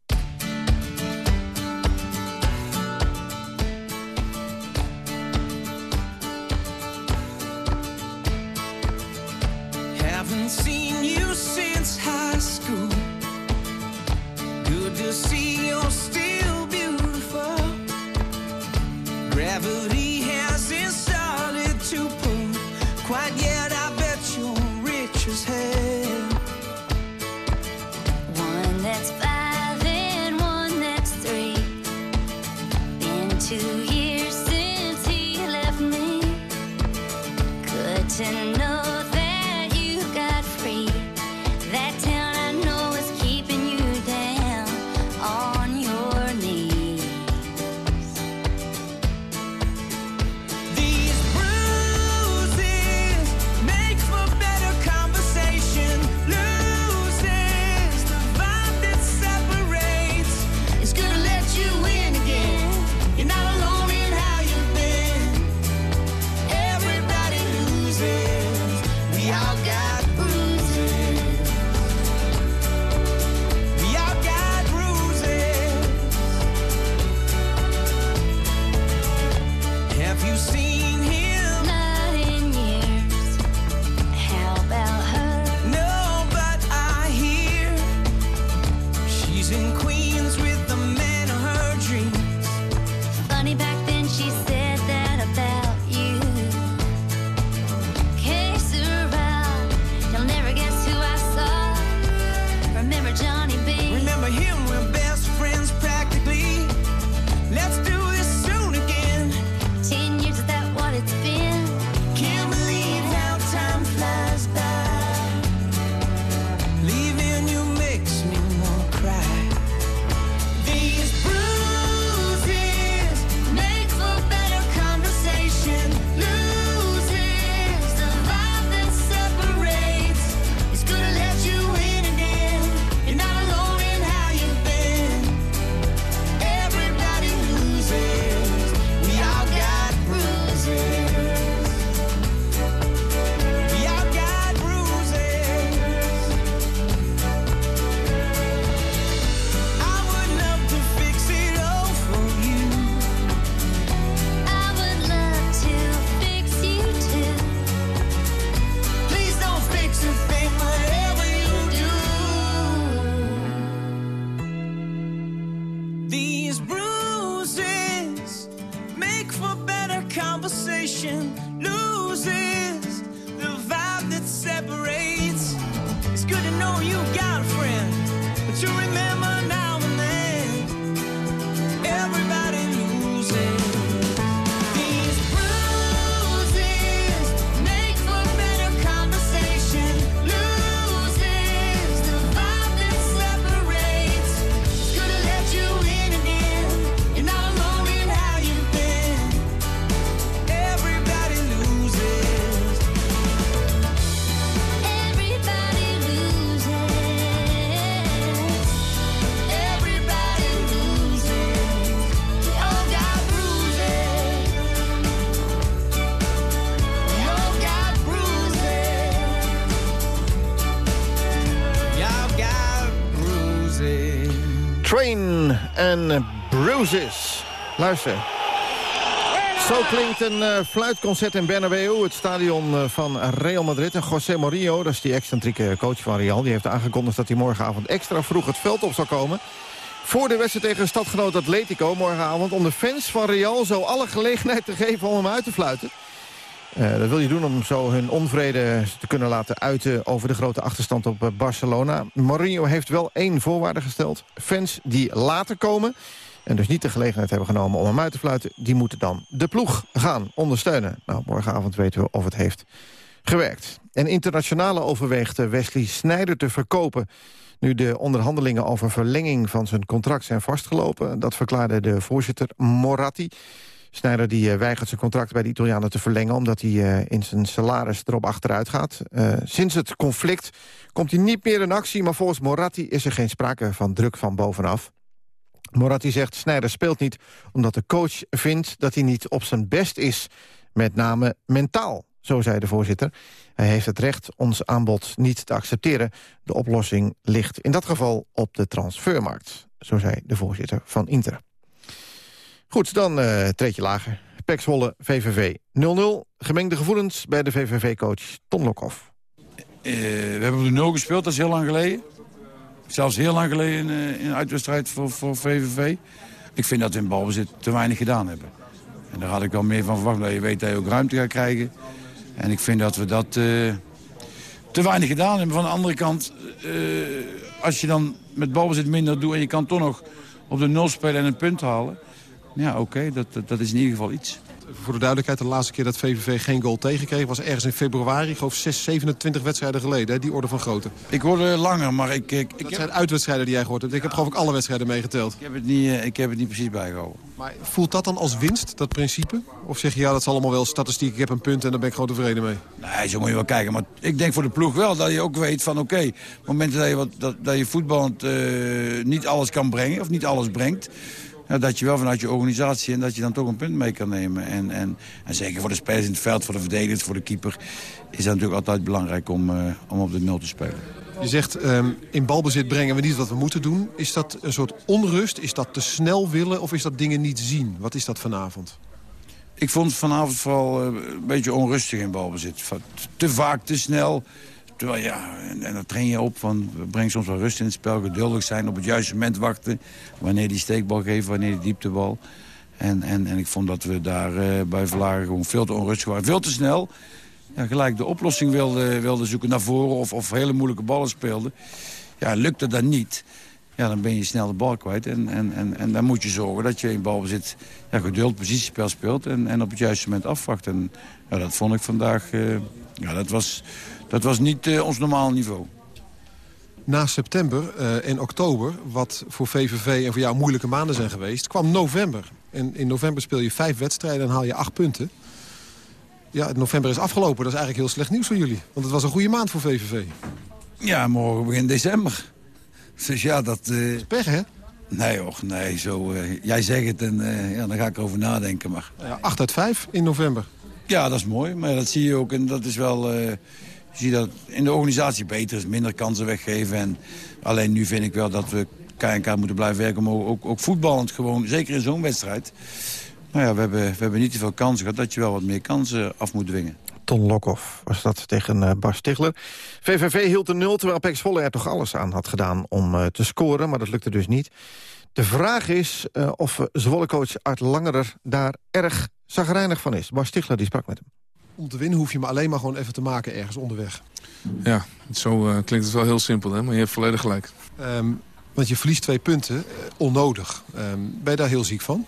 Luister. Zo klinkt een eh, fluitconcert in Bernabeu, het stadion eh, van Real Madrid. En José Mourinho, dat is die excentrieke coach van Real... die heeft aangekondigd dat hij morgenavond extra vroeg het veld op zal komen... voor de wedstrijd tegen stadgenoot Atletico morgenavond... om de fans van Real zo alle gelegenheid te geven om hem uit te fluiten. Eh, dat wil je doen om zo hun onvrede te kunnen laten uiten... over de grote achterstand op Barcelona. Mourinho heeft wel één voorwaarde gesteld. Fans die later komen en dus niet de gelegenheid hebben genomen om hem uit te fluiten... die moeten dan de ploeg gaan ondersteunen. Nou, morgenavond weten we of het heeft gewerkt. En internationale overweegt Wesley Sneijder te verkopen... nu de onderhandelingen over verlenging van zijn contract zijn vastgelopen. Dat verklaarde de voorzitter Moratti. Sneijder die eh, weigert zijn contract bij de Italianen te verlengen... omdat hij eh, in zijn salaris erop achteruit gaat. Eh, sinds het conflict komt hij niet meer in actie... maar volgens Moratti is er geen sprake van druk van bovenaf. Moratti zegt Sneijder speelt niet omdat de coach vindt... dat hij niet op zijn best is, met name mentaal. Zo zei de voorzitter. Hij heeft het recht ons aanbod niet te accepteren. De oplossing ligt in dat geval op de transfermarkt. Zo zei de voorzitter van Inter. Goed, dan uh, treed je lager. Pek Zwolle, VVV 0-0. Gemengde gevoelens bij de VVV-coach Ton Lokhoff. Uh, we hebben de 0 gespeeld, dat is heel lang geleden. Zelfs heel lang geleden in, uh, in een uitwedstrijd voor, voor VVV. Ik vind dat we in balbezit te weinig gedaan hebben. En daar had ik wel meer van verwacht, dat je weet dat je ook ruimte gaat krijgen. En ik vind dat we dat te weinig gedaan hebben. Van de andere kant, als je dan met balbezit minder doet... en je kan toch nog op de 0 spelen en een punt halen... Ja, oké, dat, dat is in ieder geval iets. Voor de duidelijkheid, de laatste keer dat VVV geen goal tegenkreeg... was ergens in februari, ik geloof 6, 27 wedstrijden geleden. Hè? Die orde van grootte. Ik hoorde langer, maar ik... ik, ik dat zijn uitwedstrijden die jij gehoord hebt. Ik heb geloof ik alle wedstrijden meegeteld. Ik heb het niet, ik heb het niet precies bijgehouden. Maar voelt dat dan als winst, dat principe? Of zeg je, ja, dat is allemaal wel statistiek, ik heb een punt en daar ben ik gewoon tevreden mee? Nee, zo moet je wel kijken. Maar ik denk voor de ploeg wel dat je ook weet van... oké, okay, momenten dat je, wat, dat, dat je voetballend uh, niet alles kan brengen... of niet alles brengt... Ja, dat je wel vanuit je organisatie en dat je dan toch een punt mee kan nemen. En, en, en zeker voor de spelers in het veld, voor de verdedigers, voor de keeper... is dat natuurlijk altijd belangrijk om, uh, om op de nul te spelen. Je zegt, um, in balbezit brengen we niet wat we moeten doen. Is dat een soort onrust? Is dat te snel willen of is dat dingen niet zien? Wat is dat vanavond? Ik vond vanavond vooral uh, een beetje onrustig in balbezit. Te vaak, te snel... Ja, en, dat train je op van breng soms wel rust in het spel, geduldig zijn, op het juiste moment wachten. Wanneer die steekbal geeft, wanneer die dieptebal. En, en, en ik vond dat we daar uh, bij Vlagen gewoon veel te onrustig waren. Veel te snel. Ja, gelijk de oplossing wilden wilde zoeken naar voren of, of hele moeilijke ballen speelden. Ja, lukte dat niet. Ja, dan ben je snel de bal kwijt. En, en, en, en dan moet je zorgen dat je in balbezit ja, geduld, positiespel speelt. En, en op het juiste moment afwacht. En ja, dat vond ik vandaag... Uh, ja, dat was, dat was niet uh, ons normaal niveau. Na september uh, en oktober, wat voor VVV en voor jou moeilijke maanden zijn geweest... kwam november. En in november speel je vijf wedstrijden en haal je acht punten. Ja, november is afgelopen. Dat is eigenlijk heel slecht nieuws voor jullie. Want het was een goede maand voor VVV. Ja, morgen begint december. Dus ja, dat... Uh... is pech, hè? Nee, och, nee. Zo, uh, jij zegt het en uh, ja, dan ga ik erover nadenken. Maar... Ja, 8 uit 5 in november. Ja, dat is mooi. Maar dat zie je ook. En dat is wel... Ziet dat in de organisatie beter is. Minder kansen weggeven. En alleen nu vind ik wel dat we KNK moeten blijven werken. Maar ook, ook voetballend gewoon. Zeker in zo'n wedstrijd. Nou ja, we hebben, we hebben niet te veel kansen gehad. Dat je wel wat meer kansen af moet dwingen. Ton Lokhoff was dat tegen uh, Bas Stigler. VVV hield de nul, terwijl Pex Volle er toch alles aan had gedaan om uh, te scoren. Maar dat lukte dus niet. De vraag is uh, of Zwolle-coach Art Langerer daar erg zagrijnig van is. Bas Stigler die sprak met hem. Om te winnen hoef je maar alleen maar gewoon even te maken ergens onderweg. Ja, zo uh, klinkt het wel heel simpel, hè? maar je hebt volledig gelijk. Um, want je verliest twee punten, uh, onnodig. Um, ben je daar heel ziek van?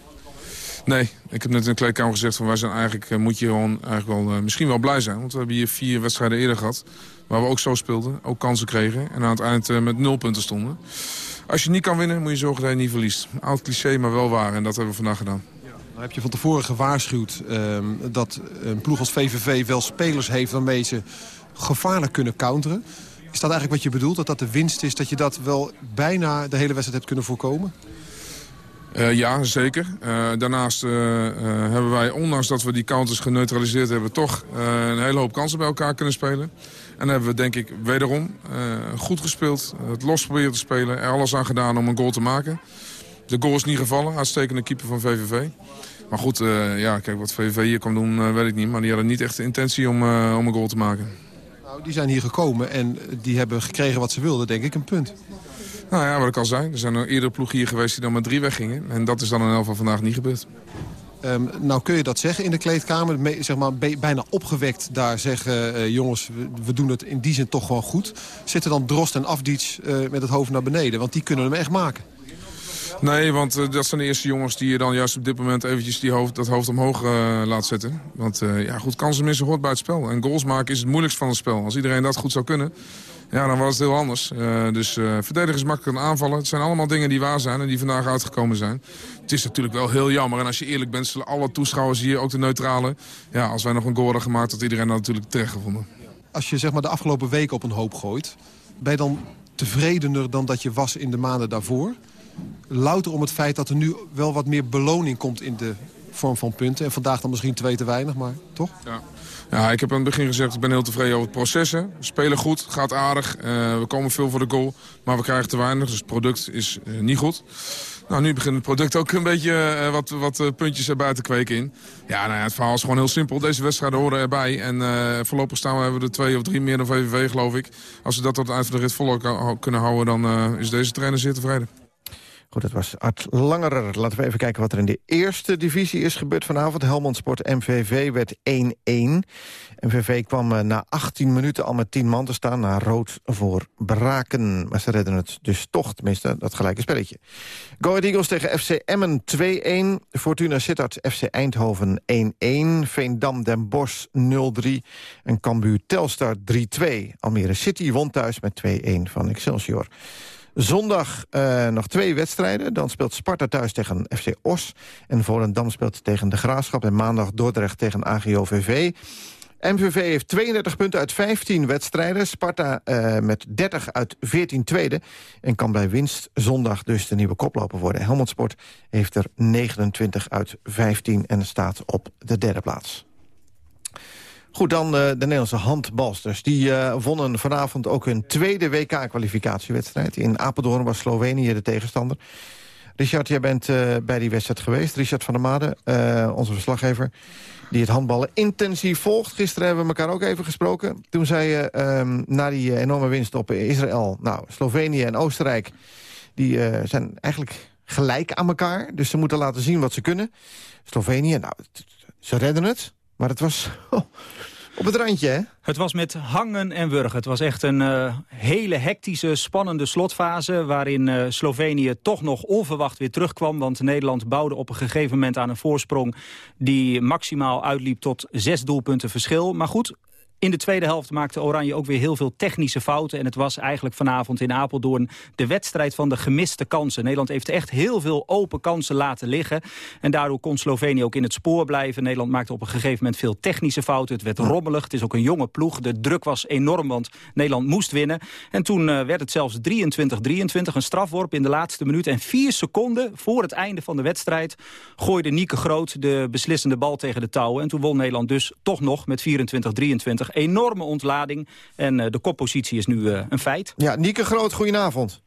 Nee, ik heb net in de kleedkamer gezegd... van wij zijn eigenlijk, uh, moet je gewoon eigenlijk wel, misschien wel blij zijn. Want we hebben hier vier wedstrijden eerder gehad... waar we ook zo speelden, ook kansen kregen... en aan het eind met nul punten stonden. Als je niet kan winnen, moet je zorgen dat je niet verliest. Oud cliché, maar wel waar. En dat hebben we vandaag gedaan. Heb je van tevoren gewaarschuwd um, dat een ploeg als VVV wel spelers heeft... waarmee ze gevaarlijk kunnen counteren. Is dat eigenlijk wat je bedoelt? Dat dat de winst is? Dat je dat wel bijna de hele wedstrijd hebt kunnen voorkomen? Eh, ja, zeker. Eh, daarnaast eh, hebben wij, ondanks dat we die counters geneutraliseerd hebben... toch een hele hoop kansen bij elkaar kunnen spelen. En hebben we denk ik wederom goed gespeeld. Het los proberen te spelen. Er alles aan gedaan om een goal te maken. De goal is niet gevallen. Uitstekende keeper van VVV. Maar goed, eh, ja, kijk, wat VVV hier kan doen, eh, weet ik niet. Maar die hadden niet echt de intentie om, eh, om een goal te maken. Nou, die zijn hier gekomen en die hebben gekregen wat ze wilden, denk ik, een punt. Nou ja, wat ik al zei, er zijn er eerder ploegen hier geweest die dan met drie weggingen. En dat is dan in elk geval vandaag niet gebeurd. Ehm, nou kun je dat zeggen in de kleedkamer, me- zeg maar, bijna opgewekt daar zeggen... jongens, we, doen het in die zin toch gewoon goed. Zitten dan Drost en Afdic eh, met het hoofd naar beneden? Want die kunnen hem echt maken. Nee, want eh, dat zijn de eerste jongens die je dan juist op dit moment eventjes die hoofd, dat hoofd omhoog eh, laat zetten. Want eh, ja, goed, kansen missen hoort bij het spel. En goals maken is het moeilijkst van het spel. Als iedereen dat goed zou kunnen, ja, dan was het heel anders. Dus makkelijker dan aanvallen. Het zijn allemaal dingen die waar zijn en die vandaag uitgekomen zijn. Het is natuurlijk wel heel jammer. En als je eerlijk bent, zullen alle toeschouwers hier, ook de neutrale... ja, als wij nog een goal hadden gemaakt, had iedereen dat natuurlijk terecht gevonden. Als je zeg maar, de afgelopen weken op een hoop gooit... ben je dan tevredener dan dat je was in de maanden daarvoor? Louter om het feit dat er nu wel wat meer beloning komt in de vorm van punten. En vandaag dan misschien twee te weinig, maar toch? Ja. Ja, ik heb aan het begin gezegd, ik ben heel tevreden over het proces. We spelen goed, gaat aardig. eh, we komen veel voor de goal, maar we krijgen te weinig. Dus het product is eh, niet goed. Nou, nu begint het product ook een beetje eh, wat, wat puntjes erbij te kweken in. Ja, nou ja, het verhaal is gewoon heel simpel. Deze wedstrijden horen erbij. En voorlopig staan we, hebben er twee of drie meer dan VVV, geloof ik. Als we dat tot het eind van de rit vol kunnen houden, dan is deze trainer zeer tevreden. Goed, dat was Art Langerer. Laten we even kijken wat er in de eerste divisie is gebeurd vanavond. Helmond Sport MVV werd 1-1. MVV kwam eh, na 18 minuten al met 10 man te staan... na rood voor Braken. Maar ze redden het dus toch, tenminste, dat gelijke spelletje. Go Ahead Eagles tegen FC Emmen 2-1. Fortuna Sittard FC Eindhoven 1-1. Veendam Den Bosch 0-3. En Cambuur Telstar 3-2. Almere City won thuis met 2-1 van Excelsior. Zondag eh, nog twee wedstrijden. Dan speelt Sparta thuis tegen FC Os. En Volendam speelt tegen de Graafschap. En maandag Dordrecht tegen AGOVV. MVV heeft 32 punten uit 15 wedstrijden. Sparta eh, met 30 uit 14 tweede. En kan bij winst zondag dus de nieuwe koploper worden. Helmond Sport heeft er 29 uit 15 en staat op de derde plaats. Goed, dan eh, de Nederlandse handbalsters. Die eh, wonnen vanavond ook hun tweede WK-kwalificatiewedstrijd. In Apeldoorn was Slovenië de tegenstander. Richard, jij bent eh, bij die wedstrijd geweest. Richard van der Made, onze verslaggever... die het handballen intensief volgt. Gisteren hebben we elkaar ook even gesproken. Toen zei je, ehm, na die enorme winst op Israël... nou, Slovenië en Oostenrijk... die zijn eigenlijk gelijk aan elkaar. Dus ze moeten laten zien wat ze kunnen. Slovenië, nou, ze redden het. Maar het was <laughs> op het randje, hè? Het was met hangen en wurgen. Het was echt een eh, hele hectische, spannende slotfase... waarin eh, Slovenië toch nog onverwacht weer terugkwam. Want Nederland bouwde op een gegeven moment aan een voorsprong... die maximaal uitliep tot zes doelpunten verschil. Maar goed, in de tweede helft maakte Oranje ook weer heel veel technische fouten. En het was eigenlijk vanavond in Apeldoorn de wedstrijd van de gemiste kansen. Nederland heeft echt heel veel open kansen laten liggen. En daardoor kon Slovenië ook in het spoor blijven. Nederland maakte op een gegeven moment veel technische fouten. Het werd rommelig. Het is ook een jonge ploeg. De druk was enorm, want Nederland moest winnen. En toen eh, werd het zelfs 23-23. Een strafworp in de laatste minuut. En vier seconden voor het einde van de wedstrijd... gooide Nieke Groot de beslissende bal tegen de touwen. En toen won Nederland dus toch nog met 24-23 enorme ontlading. En eh, de koppositie is nu eh, een feit. Ja, Nieke Groot, goedenavond.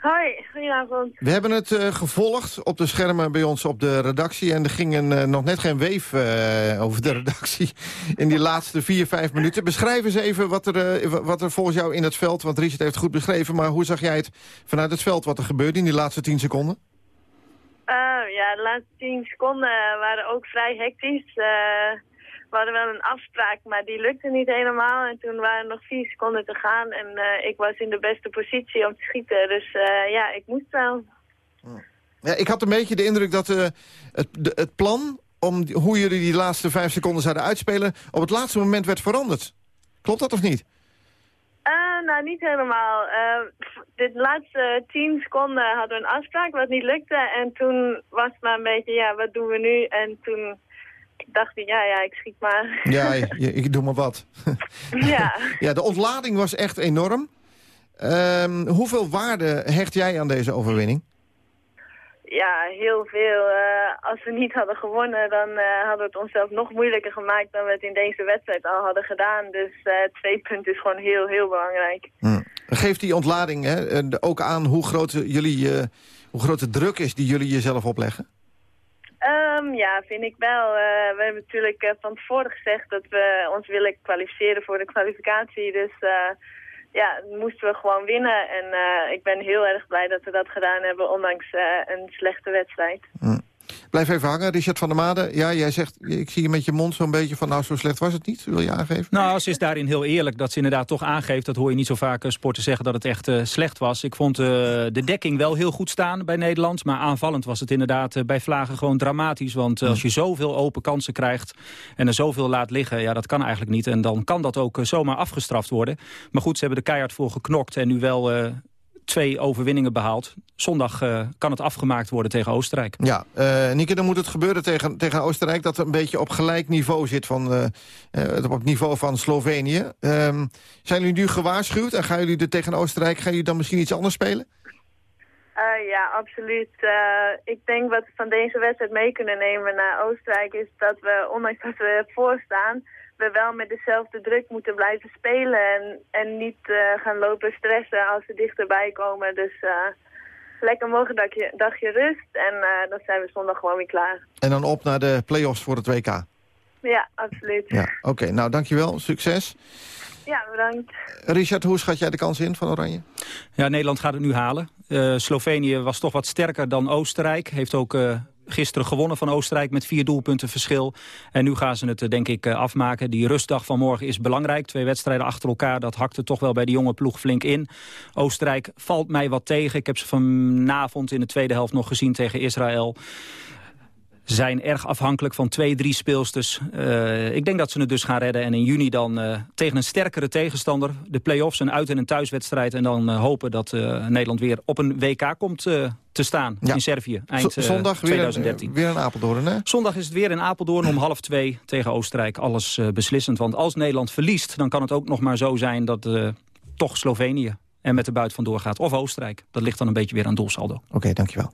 Hoi, goedenavond. We hebben het eh, gevolgd op de schermen bij ons op de redactie... en er ging een, nog net geen weef eh, over de redactie <laughs> in die laatste vier, vijf minuten. Beschrijf eens even wat er, eh, wa- wat er volgens jou in het veld... want Richard heeft het goed beschreven... maar hoe zag jij het vanuit het veld wat er gebeurde in die laatste tien seconden? Eh, ja, de laatste tien seconden waren ook vrij hectisch. Eh, we hadden wel een afspraak, maar die lukte niet helemaal. En toen waren er nog vier seconden te gaan en eh, ik was in de beste positie om te schieten. Dus eh, ja, ik moest wel. Ja, ik had een beetje de indruk dat eh, het, de- het plan... om die- hoe jullie die laatste vijf seconden zouden uitspelen... op het laatste moment werd veranderd. Klopt dat of niet? Nou, niet helemaal. De laatste tien seconden hadden we een afspraak wat niet lukte. En toen was het maar een beetje, ja, wat doen we nu? En toen dacht ik, ja, ja, ik schiet maar. Ja, ik doe maar wat. <laughs> ja. <laughs> Ja, de ontlading was echt enorm. Ehm, hoeveel waarde hecht jij aan deze overwinning? ja, heel veel. Eh, als we niet hadden gewonnen, dan eh, hadden we het onszelf nog moeilijker gemaakt dan we het in deze wedstrijd al hadden gedaan. Dus eh, twee punten is gewoon heel, heel belangrijk. Geeft die ontlading hè, ook aan hoe groot, jullie, hoe groot de druk is die jullie jezelf opleggen? Ehm, ja, vind ik wel. Eh, we hebben natuurlijk eh, van tevoren gezegd dat we ons willen kwalificeren voor de kwalificatie. Dus eh, ja, moesten we gewoon winnen. En ik ben heel erg blij dat we dat gedaan hebben, ondanks een slechte wedstrijd. Blijf even hangen, Richard van der Made. Ja, jij zegt, ik zie je met je mond zo'n beetje van... nou, zo slecht was het niet, wil je aangeven? Nou, ze is daarin heel eerlijk. Dat ze inderdaad toch aangeeft, dat hoor je niet zo vaak eh, sporten zeggen... dat het echt eh, slecht was. Ik vond eh, de dekking wel heel goed staan bij Nederland. Maar aanvallend was het inderdaad bij Vlagen gewoon dramatisch. Want als je zoveel open kansen krijgt en er zoveel laat liggen... ja, dat kan eigenlijk niet. En dan kan dat ook zomaar afgestraft worden. Maar goed, ze hebben er keihard voor geknokt en nu wel... twee overwinningen behaald. Zondag eh, kan het afgemaakt worden tegen Oostenrijk. Ja, eh Nieke, dan moet het gebeuren tegen, tegen Oostenrijk... dat het een beetje op gelijk niveau zit, van, eh, op het niveau van Slovenië. Ehm, zijn jullie nu gewaarschuwd en gaan jullie er tegen Oostenrijk... gaan jullie dan misschien iets anders spelen? Eh, ja, absoluut. Eh, ik denk wat we van deze wedstrijd mee kunnen nemen naar Oostenrijk is dat we, ondanks dat we ervoor staan, we wel met dezelfde druk moeten blijven spelen en, en niet eh, gaan lopen stressen als ze dichterbij komen. Dus eh, lekker morgen dagje, dagje rust en eh, dan zijn we zondag gewoon weer klaar. En dan op naar de play-offs voor het WK. Ja, absoluut. Ja, oké. nou, dankjewel. Succes. Ja, bedankt. Richard, hoe schat jij de kans in van Oranje? Ja, Nederland gaat het nu halen. Eh, Slovenië was toch wat sterker dan Oostenrijk. Heeft ook eh, gisteren gewonnen van Oostenrijk met vier doelpunten verschil. En nu gaan ze het eh, denk ik eh, afmaken. Die rustdag van morgen is belangrijk. Twee wedstrijden achter elkaar, dat hakte toch wel bij de jonge ploeg flink in. Oostenrijk valt mij wat tegen. Ik heb ze vanavond in de tweede helft nog gezien tegen Israël zijn erg afhankelijk van twee, drie speelsters. Eh, ik denk dat ze het dus gaan redden. En in juni dan eh, tegen een sterkere tegenstander. De play-offs, een uit- en een thuiswedstrijd. En dan eh, hopen dat Nederland weer op een WK komt te staan in Servië. Eind zondag weer, 2013. weer een Apeldoorn, hè? Zondag is het weer in Apeldoorn om half twee tegen Oostenrijk. Alles beslissend. Want als Nederland verliest, dan kan het ook nog maar zo zijn... dat toch Slovenië er met de buit vandoor gaat. Of Oostenrijk. Dat ligt dan een beetje weer aan doelsaldo. Oké, dankjewel.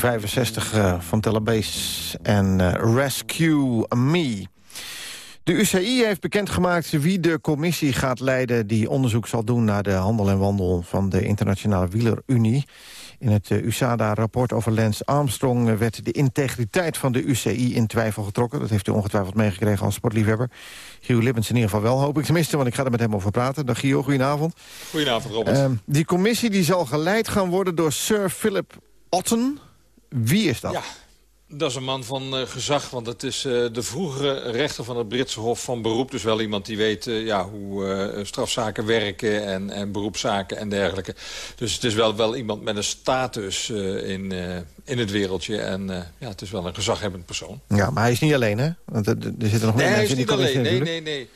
1965 eh, van Telebase en eh, Rescue Me. De UCI heeft bekendgemaakt wie de commissie gaat leiden... die onderzoek zal doen naar de handel en wandel van de Internationale Wielerunie. In het eh, USADA-rapport over Lance Armstrong... werd de integriteit van de UCI in twijfel getrokken. Dat heeft u ongetwijfeld meegekregen als sportliefhebber. Gio Lippens in ieder geval wel, hoop ik tenminste... want ik ga er met hem over praten. Dag Gio, goedenavond. Goedenavond, Robert. Ehm, die commissie die zal geleid gaan worden door Sir Philip Otten. Wie is dat? Ja, dat is een man van eh, gezag, want het is eh, de vroegere rechter van het Britse Hof van Beroep. Dus wel iemand die weet eh, ja, hoe strafzaken werken en, en beroepszaken en dergelijke. Dus het is wel, wel iemand met een status in, in het wereldje. En ja, het is wel een gezaghebbend persoon. Ja, maar hij is niet alleen, hè? Want er, er zitten nog meer Nee, hij mensen is in die niet alleen. Nee, nee, nee.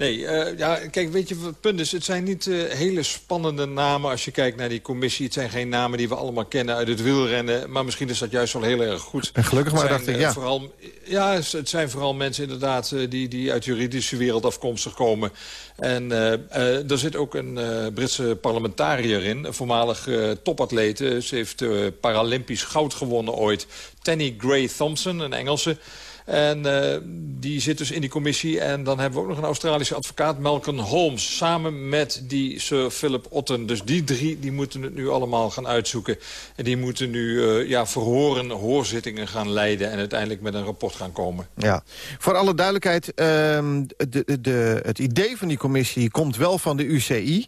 Nee, eh, ja, kijk, weet je wat het punt is? Het zijn niet eh, hele spannende namen als je kijkt naar die commissie. Het zijn geen namen die we allemaal kennen uit het wielrennen. Maar misschien is dat juist wel heel erg goed. En gelukkig maar, dacht ik, eh, ja. Vooral, ja, het zijn vooral mensen inderdaad die, die uit de juridische wereld afkomstig komen. En er zit ook een Britse parlementariër in. Een voormalig topatlete. Ze heeft Paralympisch goud gewonnen ooit. Tanny Gray Thompson, een Engelse. En eh, die zit dus in die commissie. En dan hebben we ook nog een Australische advocaat, Malcolm Holmes. Samen met die Sir Philip Otten. Dus die drie die moeten het nu allemaal gaan uitzoeken. En die moeten nu eh, ja, verhoren, hoorzittingen gaan leiden. En uiteindelijk met een rapport gaan komen. Ja. Voor alle duidelijkheid, ehm, de, de, het idee van die commissie komt wel van de UCI.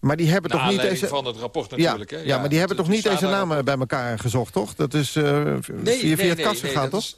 Maar die hebben Naar toch niet deze... van het rapport ja, natuurlijk. hè? ja, maar die hebben toch niet deze namen bij elkaar gezocht, toch? Dat is eh, via, via het kast gegaan, dat toch? is-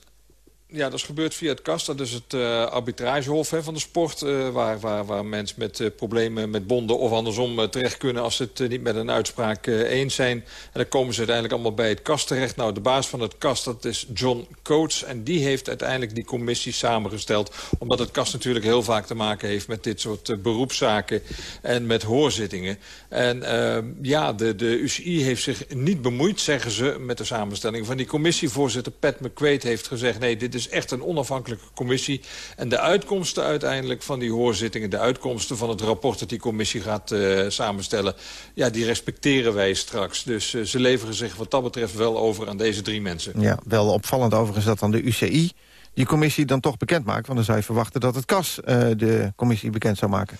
ja, dat is gebeurd via het KAS. Dat is het eh, arbitragehof hè, van de sport. eh, waar, waar, waar mensen met eh, problemen met bonden of andersom terecht kunnen... als ze het niet met een uitspraak eens zijn. En dan komen ze uiteindelijk allemaal bij het KAS terecht. Nou, de baas van het KAS, dat is John Coates. En die heeft uiteindelijk die commissie samengesteld. Omdat het KAS natuurlijk heel vaak te maken heeft... met dit soort beroepszaken en met hoorzittingen. En eh, ja, de, de UCI heeft zich niet bemoeid, zeggen ze... met de samenstelling van die commissie. Voorzitter Pat McQuaid heeft gezegd... nee, dit is echt een onafhankelijke commissie. En de uitkomsten uiteindelijk van die hoorzittingen... de uitkomsten van het rapport dat die commissie gaat eh, samenstellen... ja, die respecteren wij straks. Dus eh, ze leveren zich wat dat betreft wel over aan deze drie mensen. Ja, wel opvallend overigens dat dan de UCI die commissie dan toch bekend maakt. Want dan zou je verwachten dat het KAS eh, de commissie bekend zou maken.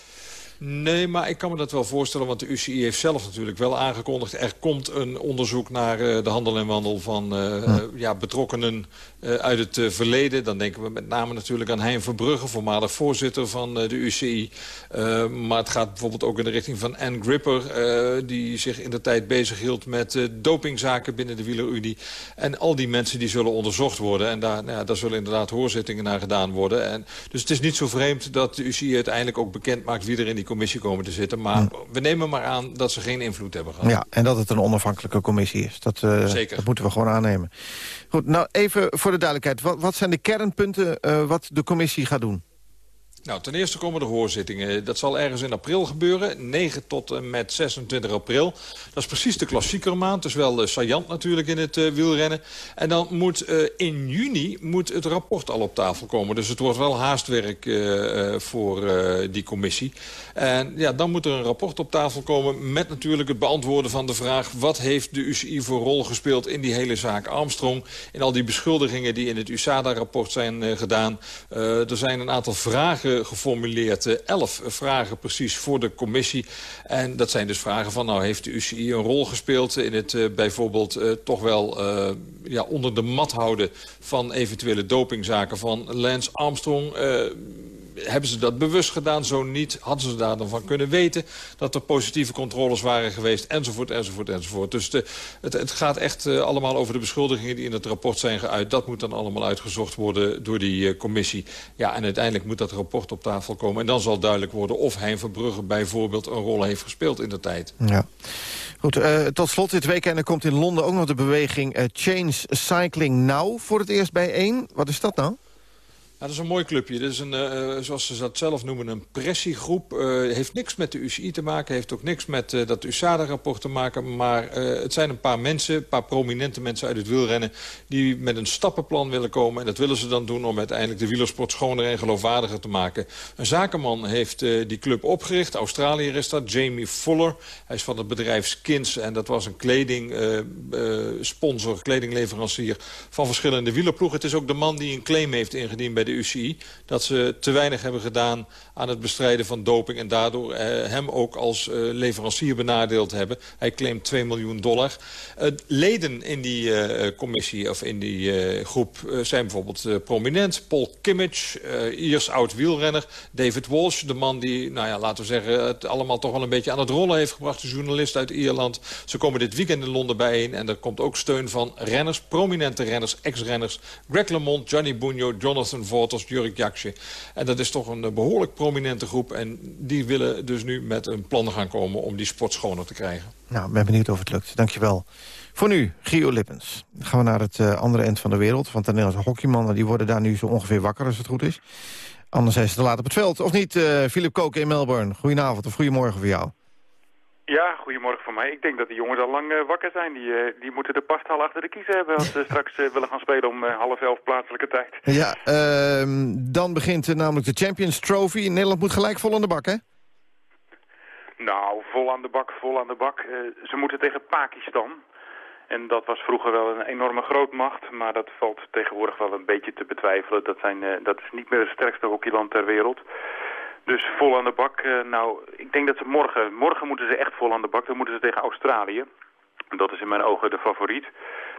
Nee, maar ik kan me dat wel voorstellen, want de UCI heeft zelf natuurlijk wel aangekondigd... er komt een onderzoek naar de handel en wandel van eh, ja, betrokkenen uit het eh, verleden. Dan denken we met name natuurlijk aan Hein Verbrugge, voormalig voorzitter van eh, de UCI. Eh, maar het gaat bijvoorbeeld ook in de richting van Ann Gripper... eh, die zich in de tijd bezighield met eh, dopingzaken binnen de wielerunie. En al die mensen die zullen onderzocht worden. En daar, nou ja, daar zullen inderdaad hoorzittingen naar gedaan worden. En, dus het is niet zo vreemd dat de UCI uiteindelijk ook bekend maakt... wie er in die commissie komen te zitten. Maar we nemen maar aan dat ze geen invloed hebben gehad. Ja, en dat het een onafhankelijke commissie is. Dat, eh, Zeker. dat moeten we gewoon aannemen. Goed, nou even voor de duidelijkheid. Wat, wat zijn de kernpunten eh, wat de commissie gaat doen? Nou, ten eerste komen de hoorzittingen. Dat zal ergens in april gebeuren. 9 tot en met 26 april. Dat is precies de klassiekermaand. Dus wel uh, saillant natuurlijk in het uh, wielrennen. En dan moet uh, in juni moet het rapport al op tafel komen. Dus het wordt wel haastwerk voor die commissie. En ja, dan moet er een rapport op tafel komen... met natuurlijk het beantwoorden van de vraag... wat heeft de UCI voor rol gespeeld in die hele zaak Armstrong... in al die beschuldigingen die in het USADA-rapport zijn gedaan. er zijn een aantal vragen geformuleerd. Uh, elf vragen precies voor de commissie. En dat zijn dus vragen van, nou, heeft de UCI een rol gespeeld... in het uh, bijvoorbeeld uh, toch wel ja, onder de mat houden... van eventuele dopingzaken van Lance Armstrong hebben ze dat bewust gedaan? Zo niet, hadden ze daar dan van kunnen weten... dat er positieve controles waren geweest, enzovoort, enzovoort, enzovoort. Dus de, het, het, gaat echt uh, allemaal over de beschuldigingen die in het rapport zijn geuit. Dat moet dan allemaal uitgezocht worden door die uh, commissie. Ja, en uiteindelijk moet dat rapport op tafel komen. En dan zal duidelijk worden of Hein Verbrugge bijvoorbeeld... een rol heeft gespeeld in de tijd. Ja. Goed, uh, tot slot dit weekend komt in Londen ook nog de beweging Change Cycling Now... voor het eerst bijeen. Wat is dat nou? Dat is een mooi clubje. Dat is een, eh, zoals ze dat zelf noemen, een pressiegroep. Eh, heeft niks met de UCI te maken. Heeft ook niks met eh, dat USADA-rapport te maken. Maar eh, het zijn een paar mensen, een paar prominente mensen uit het wielrennen... die met een stappenplan willen komen. En dat willen ze dan doen om uiteindelijk de wielersport schoner en geloofwaardiger te maken. Een zakenman heeft eh, die club opgericht. Australiër is dat, Jamie Fuller. Hij is van het bedrijf Skins. En dat was een kledingsponsor, kledingleverancier... van verschillende wielerploegen. Het is ook de man die een claim heeft ingediend bij de UCI... dat ze te weinig hebben gedaan aan het bestrijden van doping... en daardoor eh, hem ook als eh, leverancier benadeeld hebben. Hij claimt 2 miljoen dollar. Eh, leden in die commissie of in die groep zijn bijvoorbeeld prominent. Paul Kimmich, Iers oud-wielrenner. David Walsh, de man die, nou ja, laten we zeggen... het allemaal toch wel een beetje aan het rollen heeft gebracht. De journalist uit Ierland. Ze komen dit weekend in Londen bijeen. En er komt ook steun van renners, prominente renners, ex-renners. Greg LeMond, Johnny Bunyo, Jonathan Jurk Jaksje. En dat is toch een eh, behoorlijk prominente groep. En die willen dus nu met een plan gaan komen om die sport schoner te krijgen. Nou, ben benieuwd of het lukt. Dankjewel. Voor nu, Gio Lippens. Gaan we naar het eh, andere eind van de wereld. Want de Nederlandse hockeymannen die worden daar nu zo ongeveer wakker als het goed is. Anders zijn ze te laat op het veld. Of niet, eh Philip Koken in Melbourne. Goedenavond of goedemorgen voor jou. Ja, goedemorgen voor mij. Ik denk dat de jongens al lang eh, wakker zijn. Die, eh, die moeten de pasthal achter de kiezen hebben als ze <laughs> straks eh, willen gaan spelen om half elf plaatselijke tijd. Ja, ehm, dan begint namelijk de Champions Trophy. Nederland moet gelijk vol aan de bak, hè? Nou, vol aan de bak, vol aan de bak. Ze moeten tegen Pakistan. En dat was vroeger wel een enorme grootmacht, maar dat valt tegenwoordig wel een beetje te betwijfelen. Dat, zijn, dat is niet meer het sterkste hockeyland ter wereld. Dus vol aan de bak. eh, nou, ik denk dat ze morgen, morgen moeten ze echt vol aan de bak. Dan moeten ze tegen Australië. Dat is in mijn ogen de favoriet.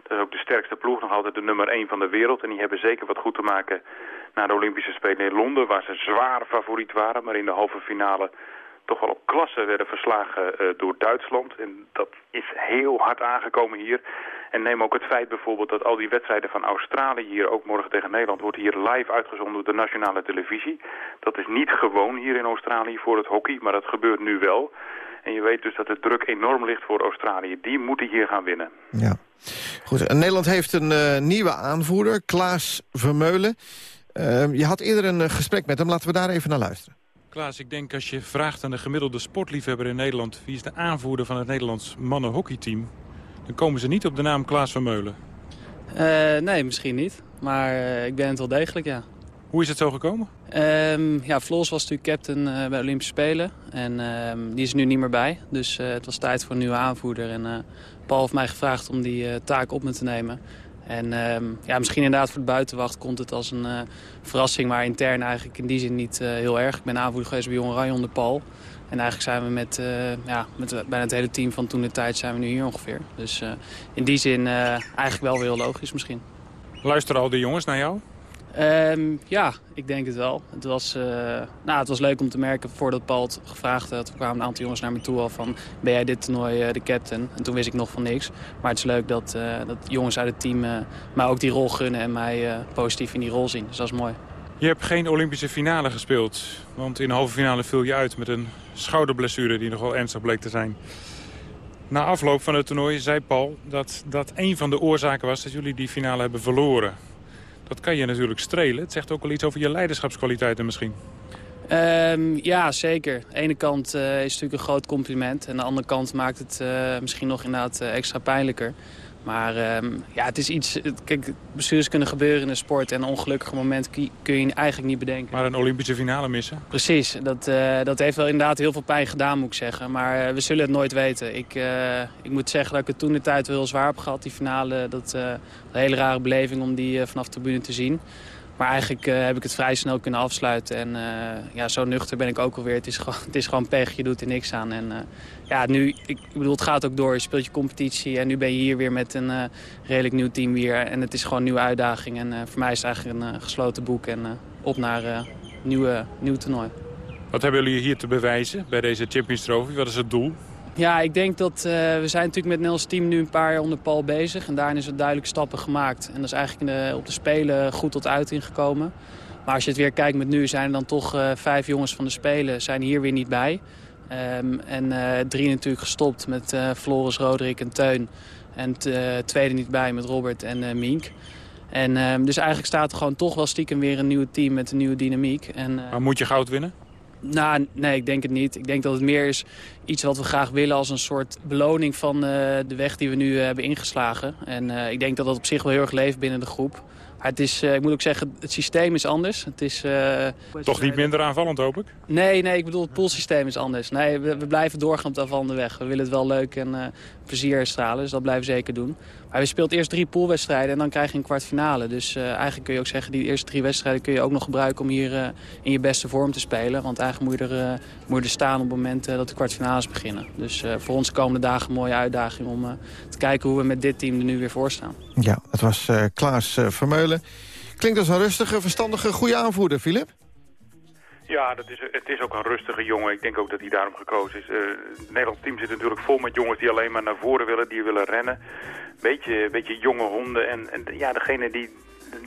Dat is ook de sterkste ploeg, nog altijd de nummer 1 van de wereld. En die hebben zeker wat goed te maken na de Olympische Spelen in Londen, waar ze zwaar favoriet waren. Maar in de halve finale toch wel op klasse werden verslagen eh, door Duitsland. En dat is heel hard aangekomen hier. En neem ook het feit bijvoorbeeld dat al die wedstrijden van Australië hier, ook morgen tegen Nederland, wordt hier live uitgezonden door de nationale televisie. Dat is niet gewoon hier in Australië voor het hockey, maar dat gebeurt nu wel. En je weet dus dat de druk enorm ligt voor Australië. Die moeten hier gaan winnen. Ja. Goed, en Nederland heeft een eh, nieuwe aanvoerder, Klaas Vermeulen. Ehm, je had eerder een eh, gesprek met hem, laten we daar even naar luisteren. Klaas, ik denk als je vraagt aan de gemiddelde sportliefhebber in Nederland... wie is de aanvoerder van het Nederlands mannenhockeyteam... dan komen ze niet op de naam Klaas Vermeulen. Eh, nee, misschien niet. Maar eh, ik ben het wel degelijk, ja. Hoe is het zo gekomen? Ehm, ja, Floris was natuurlijk captain eh, bij de Olympische Spelen. En ehm, die is nu niet meer bij. Dus het was tijd voor een nieuwe aanvoerder. En Paul heeft mij gevraagd om die taak op me te nemen. En ehm, ja, misschien inderdaad voor de buitenwacht komt het als een eh, verrassing. Maar intern eigenlijk in die zin niet eh, heel erg. Ik ben aanvoerder geweest bij Jong Oranje onder Paul. En eigenlijk zijn we met, eh, ja, met bijna het hele team van toen de tijd zijn we nu hier ongeveer. Dus in die zin eigenlijk wel weer heel logisch misschien. Luisteren al die jongens naar jou? Ehm, ja, ik denk het wel. Het was, eh, nou, het was leuk om te merken voordat Paul het gevraagd had. Kwamen een aantal jongens naar me toe al van... ben jij dit toernooi eh, de captain? En toen wist ik nog van niks. Maar het is leuk dat, eh, dat jongens uit het team mij ook die rol gunnen... en mij positief in die rol zien. Dus dat is mooi. Je hebt geen Olympische finale gespeeld. Want in de halve finale viel je uit met een schouderblessure... die nogal ernstig bleek te zijn. Na afloop van het toernooi zei Paul dat dat een van de oorzaken was... dat jullie die finale hebben verloren. Dat kan je natuurlijk strelen. Het zegt ook wel iets over je leiderschapskwaliteiten misschien. Ehm, ja, zeker. Aan de ene kant eh, is het natuurlijk een groot compliment. En aan de andere kant maakt het eh, misschien nog inderdaad eh, extra pijnlijker. Maar ehm, ja, het is iets... het- Kijk, bestuurs kunnen gebeuren in de sport. En een ongelukkig moment kun je eigenlijk niet bedenken. Maar een Olympische finale missen? Precies. Dat, dat heeft wel inderdaad heel veel pijn gedaan, moet ik zeggen. Maar we zullen het nooit weten. Ik, ik moet zeggen dat ik het toen de tijd wel heel zwaar heb gehad. Die finale, dat een hele rare beleving om die eh, vanaf de tribune te zien. Maar eigenlijk eh, heb ik het vrij snel kunnen afsluiten. En eh, ja, zo nuchter ben ik ook alweer. Het is gewoon, het is gewoon pech, je doet er niks aan. En ja, nu, ik, bedoel, het gaat ook door. Je speelt je competitie en nu ben je hier weer met een redelijk nieuw team weer. En het is gewoon een nieuwe uitdaging. En voor mij is het eigenlijk een gesloten boek. En op naar een nieuwe, nieuw toernooi. Wat hebben jullie hier te bewijzen bij deze Champions Trophy? Wat is het doel? Ja, ik denk dat eh, we zijn natuurlijk met het Nederlands team nu een paar jaar onder Paul bezig. En daarin is er duidelijk stappen gemaakt. En dat is eigenlijk op de Spelen goed tot uiting gekomen. Maar als je het weer kijkt met nu, zijn er dan toch eh, vijf jongens van de Spelen zijn hier weer niet bij. Ehm, en eh, drie natuurlijk gestopt met Floris, Roderick en Teun. En tweede niet bij met Robert en Mink. En ehm, dus eigenlijk staat er gewoon toch wel stiekem weer een nieuw team met een nieuwe dynamiek. En, Maar moet je goud winnen? Nou, nee, ik denk het niet. Ik denk dat het meer is iets wat we graag willen als een soort beloning van eh, de weg die we nu eh, hebben ingeslagen. En eh, ik denk dat dat op zich wel heel erg leeft binnen de groep. Maar het is, ik moet ook zeggen, het systeem is anders. Het is, Toch niet minder aanvallend, hoop ik? Nee, nee, ik bedoel, het poolsysteem is anders. Nee, we, we blijven doorgaan op de weg. We willen het wel leuk en plezier stralen, dus dat blijven we zeker doen. Maar we speelt eerst drie poolwedstrijden en dan krijg je een kwartfinale. Dus eh, eigenlijk kun je ook zeggen, die eerste drie wedstrijden kun je ook nog gebruiken om hier eh, in je beste vorm te spelen. Want eigenlijk moet je er, eh, moet je staan op het moment dat de kwartfinales beginnen. Dus voor ons de komende dagen een mooie uitdaging om te kijken hoe we met dit team er nu weer voor staan. Ja, dat was Klaas Vermeulen. Klinkt als een rustige, verstandige, goede aanvoerder, Filip. Ja, dat is, het is ook een rustige jongen. Ik denk ook dat hij daarom gekozen is. Eh, het Nederlands team zit natuurlijk vol met jongens die alleen maar naar voren willen, die willen rennen. Beetje, beetje jonge honden. En, ja, degene die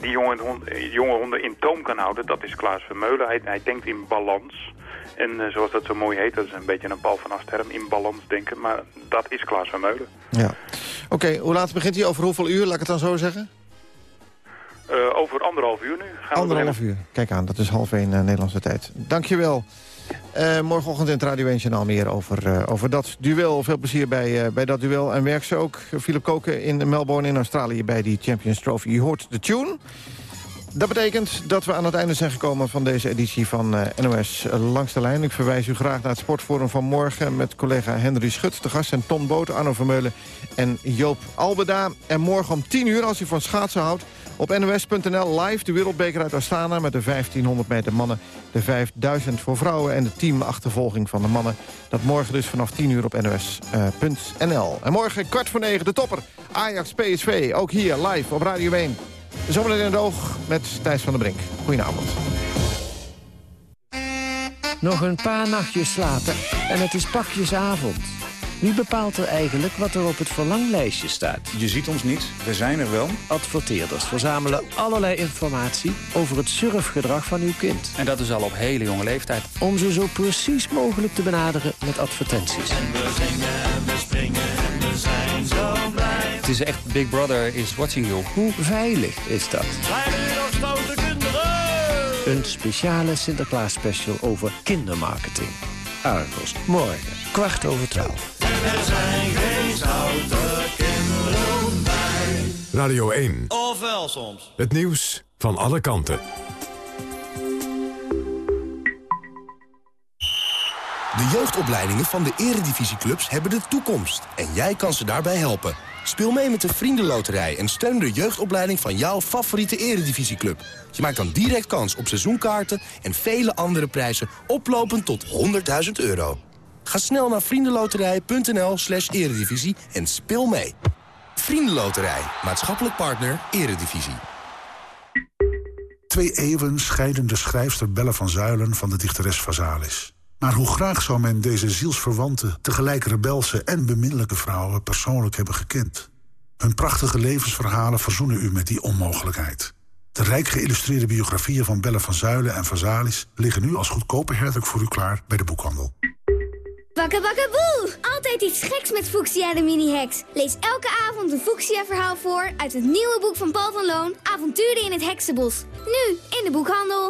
die jonge, hond- eh, jonge honden in toom kan houden, dat is Klaas Vermeulen. Hij, hij denkt in balans. En eh, zoals dat zo mooi heet, dat is een beetje een Paul van Asterm, in balans denken. Maar dat is Klaas Vermeulen. Ja. Oké, hoe laat begint hij? Over hoeveel uur, laat ik het dan zo zeggen? Eh, over anderhalf uur nu gaan Anderhalf uur. Kijk aan, dat is half één eh, Nederlandse tijd. Dankjewel. Eh morgenochtend in het Radio 1 Journaal meer over, over dat duel. Veel plezier bij, bij dat duel. En werk ze ook, Philip Koken in Melbourne in Australië... bij die Champions Trophy. Je hoort de tune. Dat betekent dat we aan het einde zijn gekomen van deze editie van NOS Langs de Lijn. Ik verwijs u graag naar het sportforum van morgen... met collega Henry Schut, de gast en Ton Boot, Arno Vermeulen en Joop Albeda. En morgen om 10 uur, als u van schaatsen houdt... op nos.nl live de wereldbeker uit Astana... met de 1500 meter mannen, de 5000 voor vrouwen... en de teamachtervolging van de mannen. Dat morgen dus vanaf 10 uur op nos.nl. En morgen kwart voor negen de topper. Ajax PSV, ook hier live op Radio 1. Zometeen in het oog met Thijs van der Brink. Goedenavond. Nog een paar nachtjes slapen en het is pakjesavond. Wie bepaalt er eigenlijk wat er op het verlanglijstje staat? Je ziet ons niet, we zijn er wel. Adverteerders verzamelen allerlei informatie over het surfgedrag van uw kind. En dat is al op hele jonge leeftijd. Om ze zo precies mogelijk te benaderen met advertenties. We zingen, we springen en we zijn zo blij. Het is echt Big Brother is watching you. Hoe veilig is dat? Een speciale Sinterklaas special over kindermarketing. Argos, morgen, kwart over twaalf. Er zijn geen stoute kinderen bij. Radio 1. Of wel soms. Het nieuws van alle kanten. De jeugdopleidingen van de eredivisieclubs hebben de toekomst. En jij kan ze daarbij helpen. Speel mee met de Vriendenloterij en steun de jeugdopleiding van jouw favoriete eredivisieclub. Je maakt dan direct kans op seizoenkaarten en vele andere prijzen oplopend tot 100.000 euro. Ga snel naar vriendenloterij.nl slash eredivisie en speel mee. Vriendenloterij, maatschappelijk partner, eredivisie. Twee eeuwen scheiden de schrijfster Belle van Zuilen van de dichteres Vazalis. Maar hoe graag zou men deze zielsverwante, tegelijk rebelse en beminnelijke vrouwen persoonlijk hebben gekend. Hun prachtige levensverhalen verzoenen u met die onmogelijkheid. De rijk geïllustreerde biografieën van Belle van Zuilen en Vazalis liggen nu als goedkope herdruk voor u klaar bij de boekhandel. Bakke bakke boe! Altijd iets geks met Fuchsia de mini-heks. Lees elke avond een Fuchsia-verhaal voor uit het nieuwe boek van Paul van Loon... Avonturen in het Heksenbos. Nu in de boekhandel.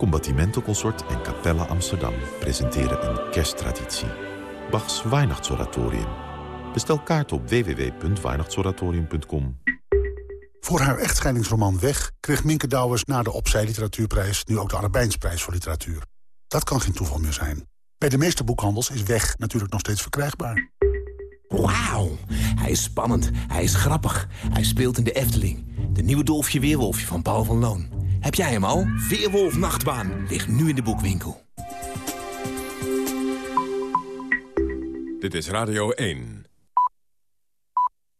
Combattimento Consort en Capella Amsterdam presenteren een kersttraditie. Bachs Weihnachtsoratorium. Bestel kaart op www.weihnachtsoratorium.com. Voor haar echtscheidingsroman Weg kreeg Minke Douwers na de Opzij Literatuurprijs nu ook de Arabijnsprijs voor literatuur. Dat kan geen toeval meer zijn. Bij de meeste boekhandels is Weg natuurlijk nog steeds verkrijgbaar. Wauw, hij is spannend, hij is grappig, hij speelt in de Efteling. De nieuwe Dolfje Weerwolfje van Paul van Loon. Heb jij hem al? Weerwolf Nachtbaan ligt nu in de boekwinkel. Dit is Radio 1.